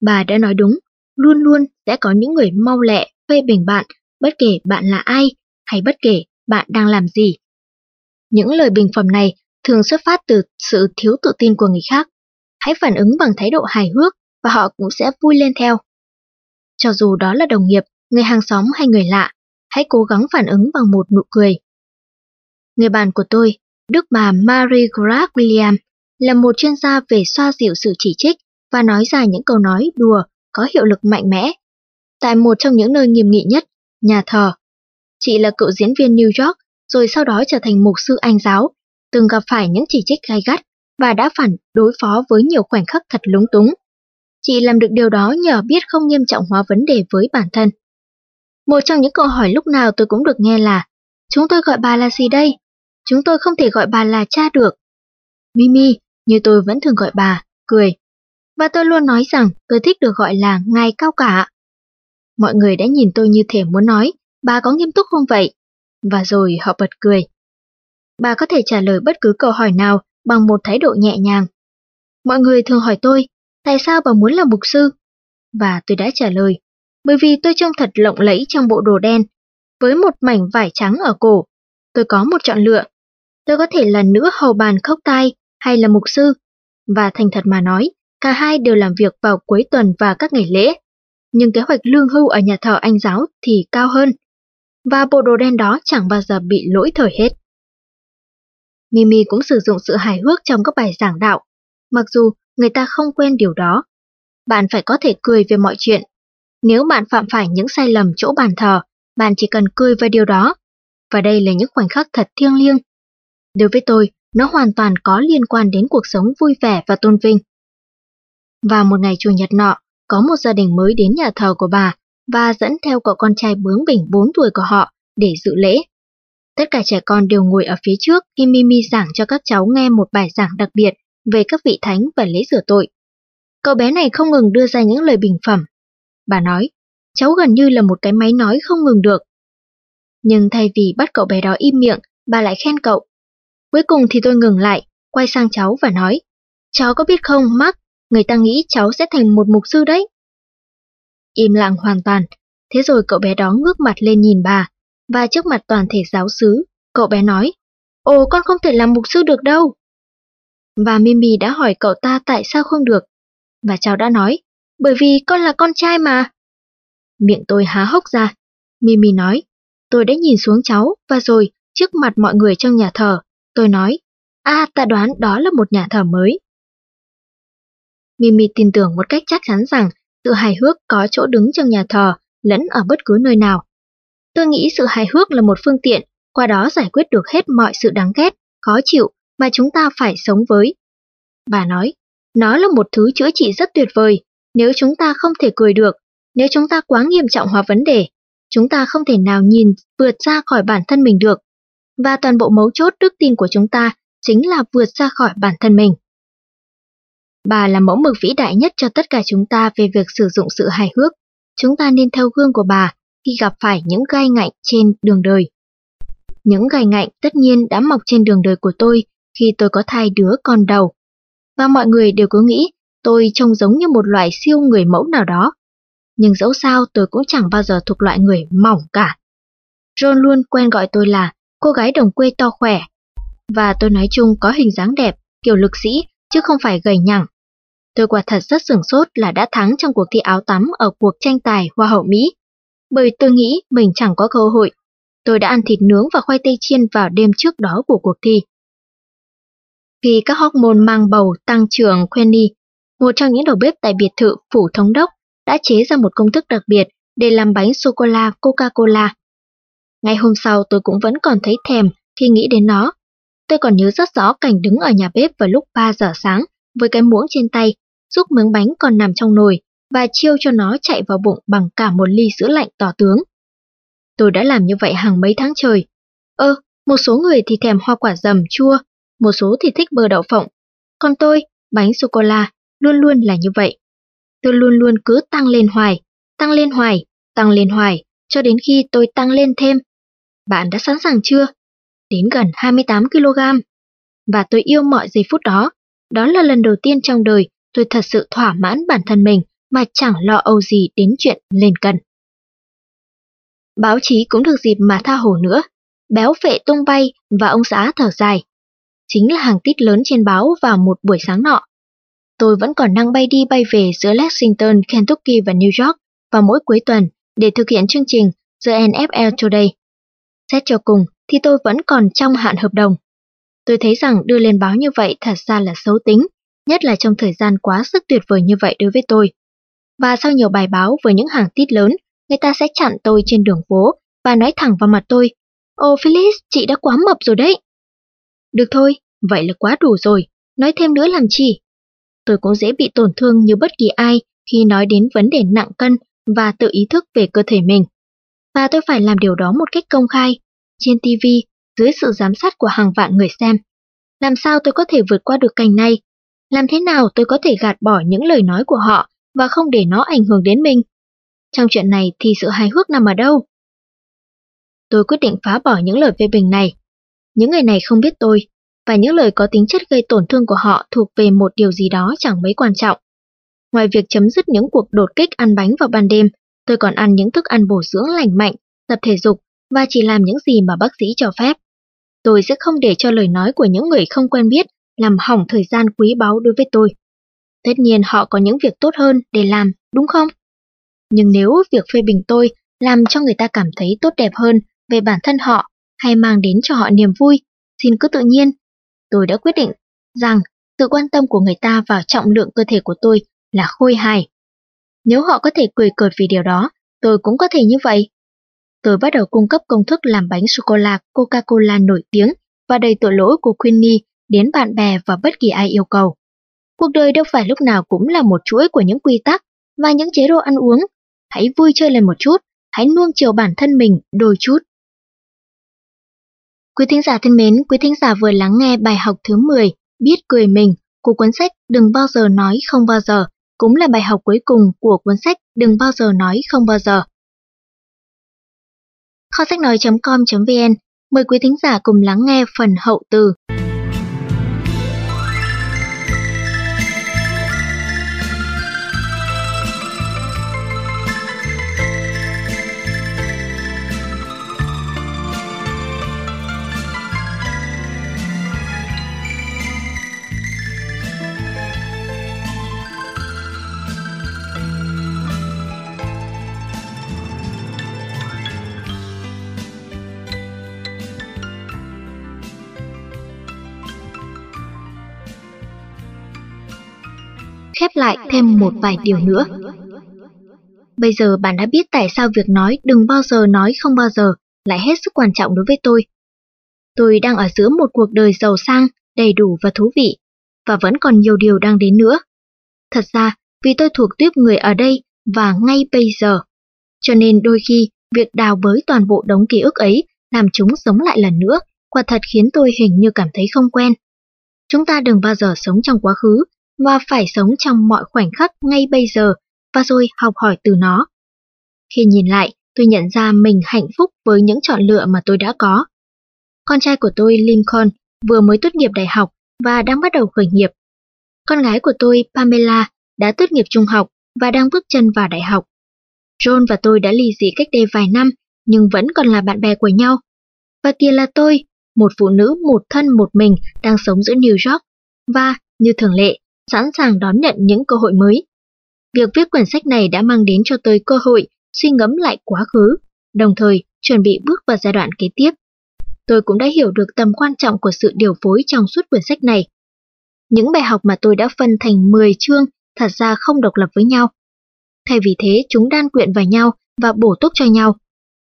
Bà đã nói đúng, luôn luôn sẽ có những người mau lẹ phê bình bạn, bất kể bạn là ai hay bất kể bạn đang làm gì. Những lời bình phẩm này thường xuất phát từ sự thiếu tự tin của người khác. Hãy phản ứng bằng thái độ hài hước và họ cũng sẽ vui lên theo. Cho dù đó là đồng nghiệp, người hàng xóm hay người lạ, hãy cố gắng phản ứng bằng một nụ cười. Người bạn của tôi, Đức bà Mary Grant William, là một chuyên gia về xoa dịu sự chỉ trích và nói ra những câu nói đùa có hiệu lực mạnh mẽ. Tại một trong những nơi nghiêm nghị nhất, nhà thờ. Chị là cựu diễn viên New York, rồi sau đó trở thành mục sư Anh giáo, từng gặp phải những chỉ trích gai gắt và đã phản đối phó với nhiều khoảnh khắc thật lúng túng. Chị làm được điều đó nhờ biết không nghiêm trọng hóa vấn đề với bản thân. Một trong những câu hỏi lúc nào tôi cũng được nghe là Chúng tôi gọi bà là gì đây? Chúng tôi không thể gọi bà là cha được. Mimi, như tôi vẫn thường gọi bà, cười. Và tôi luôn nói rằng tôi thích được gọi là ngài cao cả. Mọi người đã nhìn tôi như thể muốn nói, bà có nghiêm túc không vậy? Và rồi họ bật cười. Bà có thể trả lời bất cứ câu hỏi nào bằng một thái độ nhẹ nhàng. Mọi người thường hỏi tôi, tại sao bà muốn làm mục sư? Và tôi đã trả lời, bởi vì tôi trông thật lộng lẫy trong bộ đồ đen, với một mảnh vải trắng ở cổ. Tôi có một chọn lựa. Tôi có thể là nữ hầu bàn khóc tai hay là mục sư. Và thành thật mà nói, cả hai đều làm việc vào cuối tuần và các ngày lễ. Nhưng kế hoạch lương hưu ở nhà thờ anh giáo thì cao hơn. Và bộ đồ đen đó chẳng bao giờ bị lỗi thời hết. Mimi cũng sử dụng sự hài hước trong các bài giảng đạo, mặc dù người ta không quen điều đó. Bạn phải có thể cười về mọi chuyện. Nếu bạn phạm phải những sai lầm chỗ bàn thờ, bạn chỉ cần cười về điều đó. Và đây là những khoảnh khắc thật thiêng liêng. Đối với tôi, nó hoàn toàn có liên quan đến cuộc sống vui vẻ và tôn vinh. Vào một ngày Chủ nhật nọ, có một gia đình mới đến nhà thờ của bà và dẫn theo cậu con trai bướng bỉnh 4 tuổi của họ để dự lễ. Tất cả trẻ con đều ngồi ở phía trước khi Mimi giảng cho các cháu nghe một bài giảng đặc biệt về các vị thánh và lễ rửa tội. Cậu bé này không ngừng đưa ra những lời bình phẩm. Bà nói, cháu gần như là một cái máy nói không ngừng được. Nhưng thay vì bắt cậu bé đó im miệng, bà lại khen cậu. Cuối cùng thì tôi ngừng lại, quay sang cháu và nói, cháu có biết không, Mark, người ta nghĩ cháu sẽ thành một mục sư đấy. Im lặng hoàn toàn, thế rồi cậu bé đó ngước mặt lên nhìn bà, và trước mặt toàn thể giáo sứ cậu bé nói, Ồ con không thể làm mục sư được đâu. Và Mimi đã hỏi cậu ta tại sao không được. Và cháu đã nói, bởi vì con là con trai mà. Miệng tôi há hốc ra. Mimi nói, tôi đã nhìn xuống cháu và rồi trước mặt mọi người trong nhà thờ, tôi nói, à ta đoán đó là một nhà thờ mới. Mimi tin tưởng một cách chắc chắn rằng sự hài hước có chỗ đứng trong nhà thờ lẫn ở bất cứ nơi nào. Tôi nghĩ sự hài hước là một phương tiện, qua đó giải quyết được hết mọi sự đáng ghét, khó chịu mà chúng ta phải sống với. Bà nói, nó là một thứ chữa trị rất tuyệt vời, nếu chúng ta không thể cười được, nếu chúng ta quá nghiêm trọng hóa vấn đề, chúng ta không thể nào nhìn vượt ra khỏi bản thân mình được. Và toàn bộ mấu chốt đức tin của chúng ta chính là vượt ra khỏi bản thân mình. Bà là mẫu mực vĩ đại nhất cho tất cả chúng ta về việc sử dụng sự hài hước. Chúng ta nên theo gương của bà khi gặp phải những gai ngạnh trên đường đời. Những gai ngạnh tất nhiên đã mọc trên đường đời của tôi khi tôi có thai đứa con đầu. Và mọi người đều cứ nghĩ tôi trông giống như một loại siêu người mẫu nào đó. Nhưng dẫu sao tôi cũng chẳng bao giờ thuộc loại người mỏng cả. John luôn quen gọi tôi là cô gái đồng quê to khỏe. Và tôi nói chung có hình dáng đẹp, kiểu lực sĩ, chứ không phải gầy nhẳng. Tôi quả thật rất sửng sốt là đã thắng trong cuộc thi áo tắm ở cuộc tranh tài Hoa hậu Mỹ. Bởi tôi nghĩ mình chẳng có cơ hội. Tôi đã ăn thịt nướng và khoai tây chiên vào đêm trước đó của cuộc thi. Vì các hormone mang bầu tăng trưởng Queenie, một trong những đầu bếp tại biệt thự phủ thống đốc, đã chế ra một công thức đặc biệt để làm bánh sô-cô-la Coca-Cola. Ngày hôm sau tôi cũng vẫn còn thấy thèm khi nghĩ đến nó. Tôi còn nhớ rất rõ cảnh đứng ở nhà bếp vào lúc 3 giờ sáng với cái muỗng trên tay, giúp miếng bánh còn nằm trong nồi và chiêu cho nó chạy vào bụng bằng cả một ly sữa lạnh tỏ tướng. Tôi đã làm như vậy hàng mấy tháng trời. Ơ, một số người thì thèm hoa quả dầm chua, một số thì thích bơ đậu phộng. Còn tôi, bánh sô-cô-la, luôn luôn là như vậy. Tôi luôn luôn cứ tăng lên hoài, tăng lên hoài, tăng lên hoài, cho đến khi tôi tăng lên thêm. Bạn đã sẵn sàng chưa? Đến gần 28 kg. Và tôi yêu mọi giây phút đó. Đó là lần đầu tiên trong đời tôi thật sự thỏa mãn bản thân mình mà chẳng lo âu gì đến chuyện lên cân. Báo chí cũng được dịp mà tha hồ nữa. Béo phệ tung bay và ông xã thở dài. Chính là hàng tít lớn trên báo vào một buổi sáng nọ. Tôi vẫn còn năng bay đi bay về giữa Lexington, Kentucky và New York vào mỗi cuối tuần để thực hiện chương trình The NFL Today. Xét cho cùng thì tôi vẫn còn trong hạn hợp đồng. Tôi thấy rằng đưa lên báo như vậy thật ra là xấu tính, nhất là trong thời gian quá sức tuyệt vời như vậy đối với tôi. Và sau nhiều bài báo với những hàng tít lớn, người ta sẽ chặn tôi trên đường phố và nói thẳng vào mặt tôi, Ô Phyllis, chị đã quá mập rồi đấy. Được thôi, vậy là quá đủ rồi, nói thêm nữa làm chi? Tôi cũng dễ bị tổn thương như bất kỳ ai khi nói đến vấn đề nặng cân và tự ý thức về cơ thể mình. Và tôi phải làm điều đó một cách công khai, trên TV, dưới sự giám sát của hàng vạn người xem. Làm sao tôi có thể vượt qua được cảnh này? Làm thế nào tôi có thể gạt bỏ những lời nói của họ và không để nó ảnh hưởng đến mình? Trong chuyện này thì sự hài hước nằm ở đâu? Tôi quyết định phá bỏ những lời phê bình này. Những người này không biết tôi, và những lời có tính chất gây tổn thương của họ thuộc về một điều gì đó chẳng mấy quan trọng. Ngoài việc chấm dứt những cuộc đột kích ăn bánh vào ban đêm, tôi còn ăn những thức ăn bổ dưỡng lành mạnh, tập thể dục và chỉ làm những gì mà bác sĩ cho phép. Tôi sẽ không để cho lời nói của những người không quen biết làm hỏng thời gian quý báu đối với tôi. Tất nhiên họ có những việc tốt hơn để làm, đúng không? Nhưng nếu việc phê bình tôi làm cho người ta cảm thấy tốt đẹp hơn về bản thân họ hay mang đến cho họ niềm vui, xin cứ tự nhiên. Tôi đã quyết định rằng sự quan tâm của người ta vào trọng lượng cơ thể của tôi là khôi hài. Nếu họ có thể cười cợt vì điều đó, tôi cũng có thể như vậy. Tôi bắt đầu cung cấp công thức làm bánh sô-cô-la Coca-Cola nổi tiếng và đầy tội lỗi của Queenie đến bạn bè và bất kỳ ai yêu cầu. Cuộc đời đâu phải lúc nào cũng là một chuỗi của những quy tắc và những chế độ ăn uống. Hãy vui chơi lên một chút, hãy nuông chiều bản thân mình đôi chút. Quý thính giả thân mến, quý thính giả vừa lắng nghe bài học thứ 10, Biết cười mình, của cuốn sách Đừng bao giờ nói không bao giờ, cũng là bài học cuối cùng của cuốn sách Đừng bao giờ nói không bao giờ. Kho sách nói.com.vn Mời quý thính giả cùng lắng nghe phần hậu từ. Khép lại thêm một vài điều nữa. Bây giờ bạn đã biết tại sao việc nói đừng bao giờ nói không bao giờ lại hết sức quan trọng đối với tôi. Tôi đang ở giữa một cuộc đời giàu sang, đầy đủ và thú vị, và vẫn còn nhiều điều đang đến nữa. Thật ra, vì tôi thuộc tiếp người ở đây và ngay bây giờ, cho nên đôi khi việc đào bới toàn bộ đống ký ức ấy làm chúng sống lại lần nữa, quả thật khiến tôi hình như cảm thấy không quen. Chúng ta đừng bao giờ sống trong quá khứ và phải sống trong mọi khoảnh khắc ngay bây giờ và rồi học hỏi từ nó. Khi nhìn lại, tôi nhận ra mình hạnh phúc với những chọn lựa mà tôi đã có. Con trai của tôi Lincoln vừa mới tốt nghiệp đại học và đang bắt đầu khởi nghiệp. Con gái của tôi Pamela đã tốt nghiệp trung học và đang bước chân vào đại học. John và tôi đã ly dị cách đây vài năm nhưng vẫn còn là bạn bè của nhau. Và kia là tôi, một phụ nữ một thân một mình đang sống giữa New York và, như thường lệ, sẵn sàng đón nhận những cơ hội mới. Việc viết quyển sách này đã mang đến cho tôi cơ hội suy ngẫm lại quá khứ, đồng thời chuẩn bị bước vào giai đoạn kế tiếp. Tôi cũng đã hiểu được tầm quan trọng của sự điều phối trong suốt quyển sách này. Những bài học mà tôi đã phân thành 10 chương thật ra không độc lập với nhau. Thay vì thế, chúng đan quyện vào nhau và bổ túc cho nhau,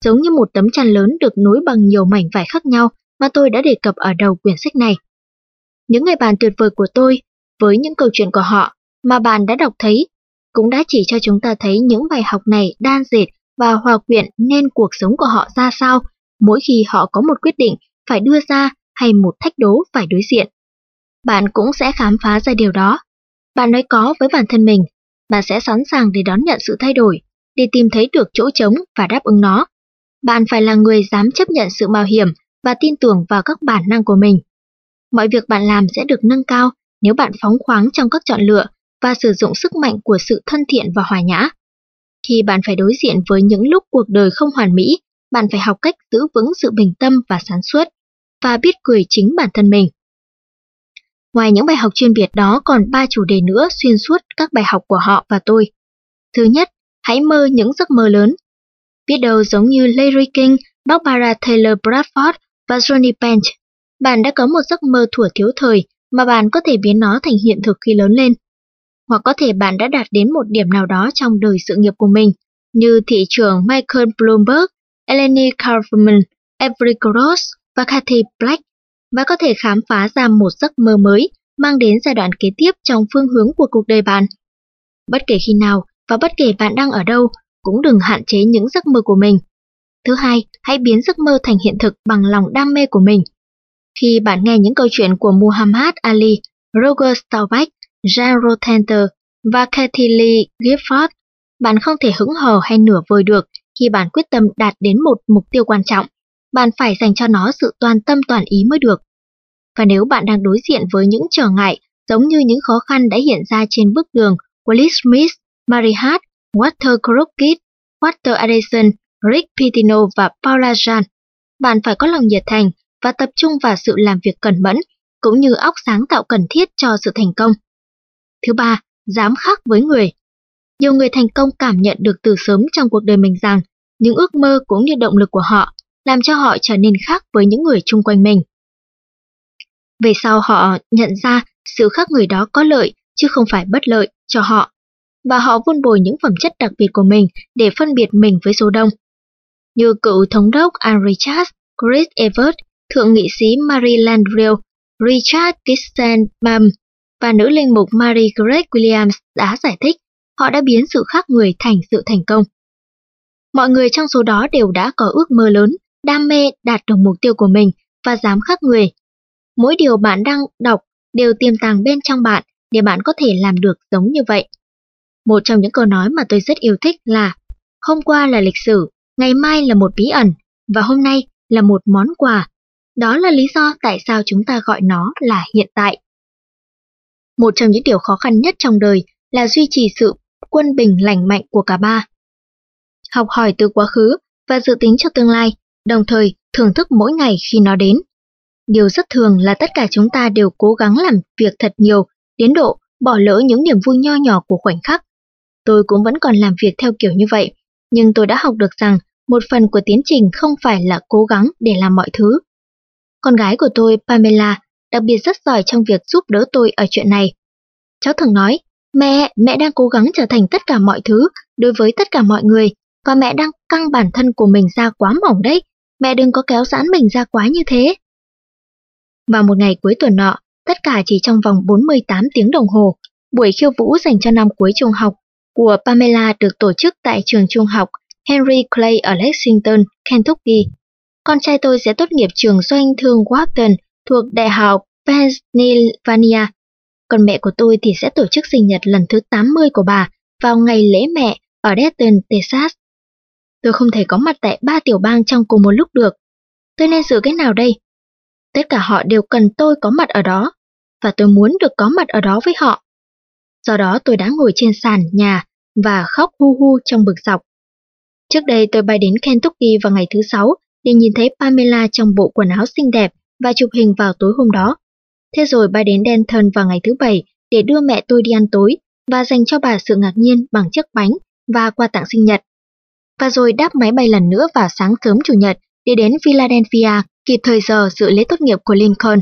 giống như một tấm chăn lớn được nối bằng nhiều mảnh vải khác nhau mà tôi đã đề cập ở đầu quyển sách này. Những người bạn tuyệt vời của tôi với những câu chuyện của họ mà bạn đã đọc thấy, cũng đã chỉ cho chúng ta thấy những bài học này đan dệt và hòa quyện nên cuộc sống của họ ra sao mỗi khi họ có một quyết định phải đưa ra hay một thách đố phải đối diện. Bạn cũng sẽ khám phá ra điều đó. Bạn nói có với bản thân mình, bạn sẽ sẵn sàng để đón nhận sự thay đổi, để tìm thấy được chỗ trống và đáp ứng nó. Bạn phải là người dám chấp nhận sự mạo hiểm và tin tưởng vào các bản năng của mình. Mọi việc bạn làm sẽ được nâng cao nếu bạn phóng khoáng trong các chọn lựa và sử dụng sức mạnh của sự thân thiện và hòa nhã. Khi bạn phải đối diện với những lúc cuộc đời không hoàn mỹ, bạn phải học cách giữ vững sự bình tâm và sáng suốt, và biết cười chính bản thân mình. Ngoài những bài học chuyên biệt đó còn ba chủ đề nữa xuyên suốt các bài học của họ và tôi. Thứ nhất, hãy mơ những giấc mơ lớn. Biết đâu giống như Larry King, Barbara Taylor Bradford và Johnny Bench, bạn đã có một giấc mơ thuở thiếu thời mà bạn có thể biến nó thành hiện thực khi lớn lên. Hoặc có thể bạn đã đạt đến một điểm nào đó trong đời sự nghiệp của mình, như thị trưởng Michael Bloomberg, Eleni Kaufman, Avery Gross và Kathy Black, và có thể khám phá ra một giấc mơ mới mang đến giai đoạn kế tiếp trong phương hướng của cuộc đời bạn. Bất kể khi nào, và bất kể bạn đang ở đâu, cũng đừng hạn chế những giấc mơ của mình. Thứ hai, hãy biến giấc mơ thành hiện thực bằng lòng đam mê của mình. Khi bạn nghe những câu chuyện của Muhammad Ali, Roger Staubach, Jean Rotenter và Kathy Lee Gifford, bạn không thể hững hờ hay nửa vời được khi bạn quyết tâm đạt đến một mục tiêu quan trọng. Bạn phải dành cho nó sự toàn tâm toàn ý mới được. Và nếu bạn đang đối diện với những trở ngại giống như những khó khăn đã hiện ra trên bước đường của Liz Smith, Mary Hart, Walter Crockett, Walter Addison, Rick Pitino và Paula Jean, bạn phải có lòng nhiệt thành và tập trung vào sự làm việc cẩn mẫn, cũng như óc sáng tạo cần thiết cho sự thành công. Thứ ba, dám khác với người. Nhiều người thành công cảm nhận được từ sớm trong cuộc đời mình rằng những ước mơ cũng như động lực của họ làm cho họ trở nên khác với những người chung quanh mình. Về sau họ nhận ra sự khác người đó có lợi chứ không phải bất lợi cho họ, và họ vun bồi những phẩm chất đặc biệt của mình để phân biệt mình với số đông. Như cựu thống đốc Henry Richards, Chris Evert, thượng nghị sĩ Maryland Real, Richard Kistenbaum và nữ linh mục Mary Greg Williams đã giải thích họ đã biến sự khác người thành sự thành công. Mọi người trong số đó đều đã có ước mơ lớn, đam mê đạt được mục tiêu của mình và dám khác người. Mỗi điều bạn đang đọc đều tiềm tàng bên trong bạn để bạn có thể làm được giống như vậy. Một trong những câu nói mà tôi rất yêu thích là Hôm qua là lịch sử, ngày mai là một bí ẩn, và hôm nay là một món quà. Đó là lý do tại sao chúng ta gọi nó là hiện tại. Một trong những điều khó khăn nhất trong đời là duy trì sự quân bình lành mạnh của cả ba. Học hỏi từ quá khứ và dự tính cho tương lai, đồng thời thưởng thức mỗi ngày khi nó đến. Điều rất thường là tất cả chúng ta đều cố gắng làm việc thật nhiều, đến độ bỏ lỡ những niềm vui nho nhỏ của khoảnh khắc. Tôi cũng vẫn còn làm việc theo kiểu như vậy, nhưng tôi đã học được rằng một phần của tiến trình không phải là cố gắng để làm mọi thứ. Con gái của tôi, Pamela, đặc biệt rất giỏi trong việc giúp đỡ tôi ở chuyện này. Cháu thường nói, mẹ, mẹ đang cố gắng trở thành tất cả mọi thứ đối với tất cả mọi người, và mẹ đang căng bản thân của mình ra quá mỏng đấy, mẹ đừng có kéo giãn mình ra quá như thế. Vào một ngày cuối tuần nọ, tất cả chỉ trong vòng 48 tiếng đồng hồ, buổi khiêu vũ dành cho năm cuối trung học của Pamela được tổ chức tại trường trung học Henry Clay ở Lexington, Kentucky. Con trai tôi sẽ tốt nghiệp trường doanh thương Wharton thuộc Đại học Pennsylvania. Còn mẹ của tôi thì sẽ tổ chức sinh nhật lần thứ 80 của bà vào ngày lễ mẹ ở Denton, Texas. Tôi không thể có mặt tại ba tiểu bang trong cùng một lúc được. Tôi nên giữ cái nào đây? Tất cả họ đều cần tôi có mặt ở đó, và tôi muốn được có mặt ở đó với họ. Do đó tôi đã ngồi trên sàn nhà và khóc hu hu trong bực dọc. Trước đây tôi bay đến Kentucky vào ngày thứ sáu để nhìn thấy Pamela trong bộ quần áo xinh đẹp và chụp hình vào tối hôm đó. Thế rồi bà đến Denton vào ngày thứ bảy để đưa mẹ tôi đi ăn tối và dành cho bà sự ngạc nhiên bằng chiếc bánh và quà tặng sinh nhật. Và rồi đáp máy bay lần nữa vào sáng sớm chủ nhật để đến Philadelphia kịp thời giờ dự lễ tốt nghiệp của Lincoln.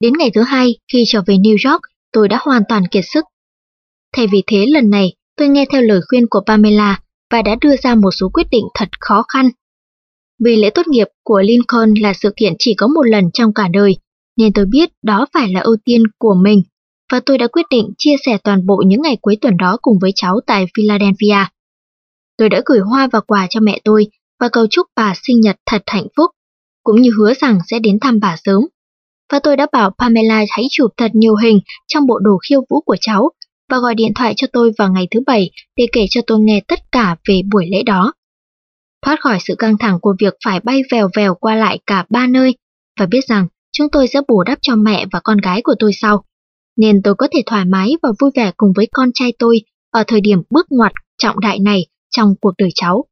Đến ngày thứ hai, khi trở về New York, tôi đã hoàn toàn kiệt sức. Thay vì thế lần này, tôi nghe theo lời khuyên của Pamela và đã đưa ra một số quyết định thật khó khăn. Vì lễ tốt nghiệp của Lincoln là sự kiện chỉ có một lần trong cả đời, nên tôi biết đó phải là ưu tiên của mình, và tôi đã quyết định chia sẻ toàn bộ những ngày cuối tuần đó cùng với cháu tại Philadelphia. Tôi đã gửi hoa và quà cho mẹ tôi và cầu chúc bà sinh nhật thật hạnh phúc, cũng như hứa rằng sẽ đến thăm bà sớm. Và tôi đã bảo Pamela hãy chụp thật nhiều hình trong bộ đồ khiêu vũ của cháu và gọi điện thoại cho tôi vào ngày thứ bảy để kể cho tôi nghe tất cả về buổi lễ đó. Thoát khỏi sự căng thẳng của việc phải bay vèo vèo qua lại cả ba nơi và biết rằng chúng tôi sẽ bù đắp cho mẹ và con gái của tôi sau. Nên tôi có thể thoải mái và vui vẻ cùng với con trai tôi ở thời điểm bước ngoặt trọng đại này trong cuộc đời cháu.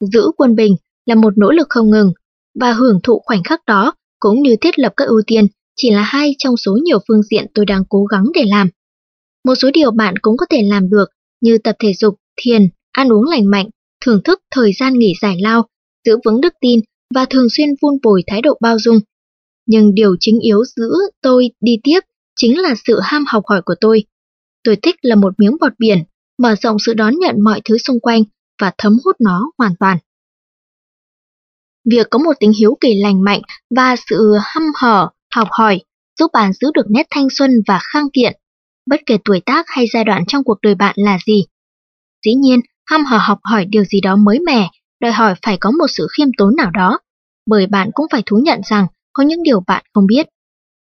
Giữ quân bình là một nỗ lực không ngừng và hưởng thụ khoảnh khắc đó cũng như thiết lập các ưu tiên chỉ là hai trong số nhiều phương diện tôi đang cố gắng để làm. Một số điều bạn cũng có thể làm được như tập thể dục, thiền, ăn uống lành mạnh, thưởng thức thời gian nghỉ giải lao, giữ vững đức tin và thường xuyên vun bồi thái độ bao dung. Nhưng điều chính yếu giữ tôi đi tiếp chính là sự ham học hỏi của tôi. Tôi thích là một miếng bọt biển, mở rộng sự đón nhận mọi thứ xung quanh và thấm hút nó hoàn toàn. Việc có một tính hiếu kỳ lành mạnh và sự hăm hở, học hỏi giúp bạn giữ được nét thanh xuân và khang kiện bất kể tuổi tác hay giai đoạn trong cuộc đời bạn là gì. Dĩ nhiên, ham hở học hỏi điều gì đó mới mẻ, đòi hỏi phải có một sự khiêm tốn nào đó, bởi bạn cũng phải thú nhận rằng có những điều bạn không biết.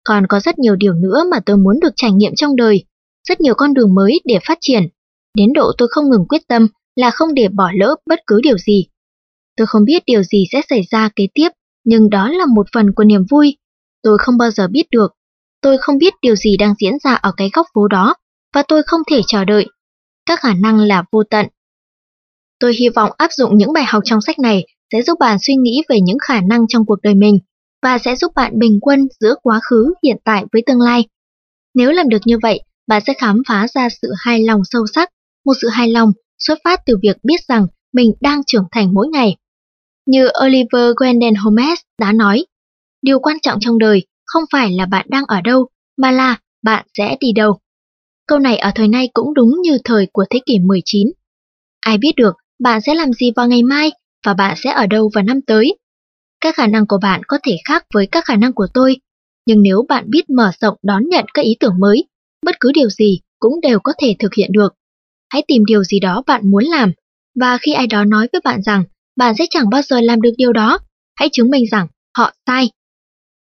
Còn có rất nhiều điều nữa mà tôi muốn được trải nghiệm trong đời, rất nhiều con đường mới để phát triển. Đến độ tôi không ngừng quyết tâm là không để bỏ lỡ bất cứ điều gì. Tôi không biết điều gì sẽ xảy ra kế tiếp, nhưng đó là một phần của niềm vui. Tôi không bao giờ biết được. Tôi không biết điều gì đang diễn ra ở cái góc phố đó, và tôi không thể chờ đợi. Các khả năng là vô tận. Tôi hy vọng áp dụng những bài học trong sách này sẽ giúp bạn suy nghĩ về những khả năng trong cuộc đời mình và sẽ giúp bạn bình quân giữa quá khứ, hiện tại với tương lai. Nếu làm được như vậy, bạn sẽ khám phá ra sự hài lòng sâu sắc, một sự hài lòng xuất phát từ việc biết rằng mình đang trưởng thành mỗi ngày. Như Oliver Wendell Holmes đã nói, điều quan trọng trong đời không phải là bạn đang ở đâu, mà là bạn sẽ đi đâu. Câu này ở thời nay cũng đúng như thời của thế kỷ 19. Ai biết được bạn sẽ làm gì vào ngày mai và bạn sẽ ở đâu vào năm tới. Các khả năng của bạn có thể khác với các khả năng của tôi, nhưng nếu bạn biết mở rộng đón nhận các ý tưởng mới, bất cứ điều gì cũng đều có thể thực hiện được. Hãy tìm điều gì đó bạn muốn làm, và khi ai đó nói với bạn rằng bạn sẽ chẳng bao giờ làm được điều đó, hãy chứng minh rằng họ sai.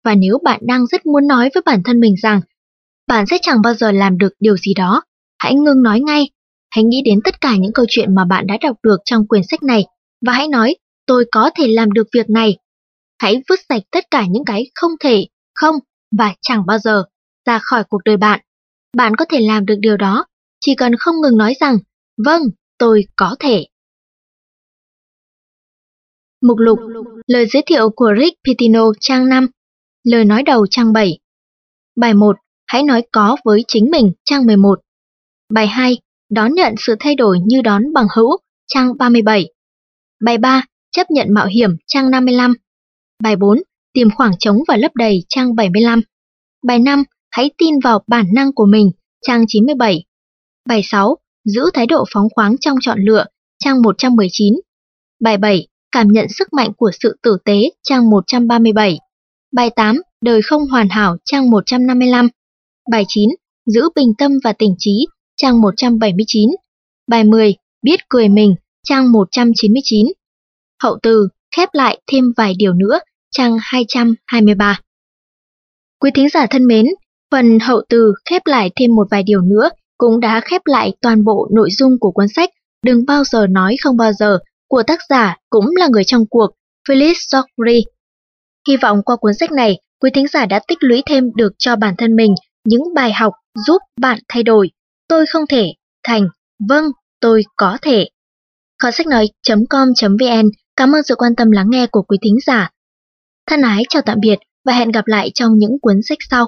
Và nếu bạn đang rất muốn nói với bản thân mình rằng bạn sẽ chẳng bao giờ làm được điều gì đó, hãy ngưng nói ngay. Hãy nghĩ đến tất cả những câu chuyện mà bạn đã đọc được trong quyển sách này và hãy nói tôi có thể làm được việc này. Hãy vứt sạch tất cả những cái không thể, không và chẳng bao giờ ra khỏi cuộc đời bạn. Bạn có thể làm được điều đó, chỉ cần không ngừng nói rằng, vâng, tôi có thể. Mục lục Lời giới thiệu của Rick Pitino trang 5 Lời nói đầu trang 7 Bài 1 Hãy nói có với chính mình trang 11 Bài 2 Đón nhận sự thay đổi như đón bằng hữu trang 37 Bài 3 Chấp nhận mạo hiểm trang 55 Bài 4 Tìm khoảng trống và lấp đầy trang 75 Bài 5 Hãy tin vào bản năng của mình trang 97 Bài 6 Giữ thái độ phóng khoáng trong chọn lựa trang 119 Bài 7 Cảm nhận sức mạnh của sự tử tế, trang 137. Bài 8, Đời không hoàn hảo, trang 155. Bài 9, Giữ bình tâm và tỉnh trí, trang 179. Bài 10, Biết cười mình, trang 199. Hậu từ, khép lại thêm vài điều nữa, trang 223. Quý thính giả thân mến, phần hậu từ khép lại thêm một vài điều nữa cũng đã khép lại toàn bộ nội dung của cuốn sách Đừng bao giờ nói không bao giờ của tác giả cũng là người trong cuộc, Phyllis Sokri. Hy vọng qua cuốn sách này, quý thính giả đã tích lũy thêm được cho bản thân mình những bài học giúp bạn thay đổi. Tôi không thể, thành, vâng, tôi có thể. Kho sách nói.com.vn Cảm ơn sự quan tâm lắng nghe của quý thính giả. Thân ái chào tạm biệt và hẹn gặp lại trong những cuốn sách sau.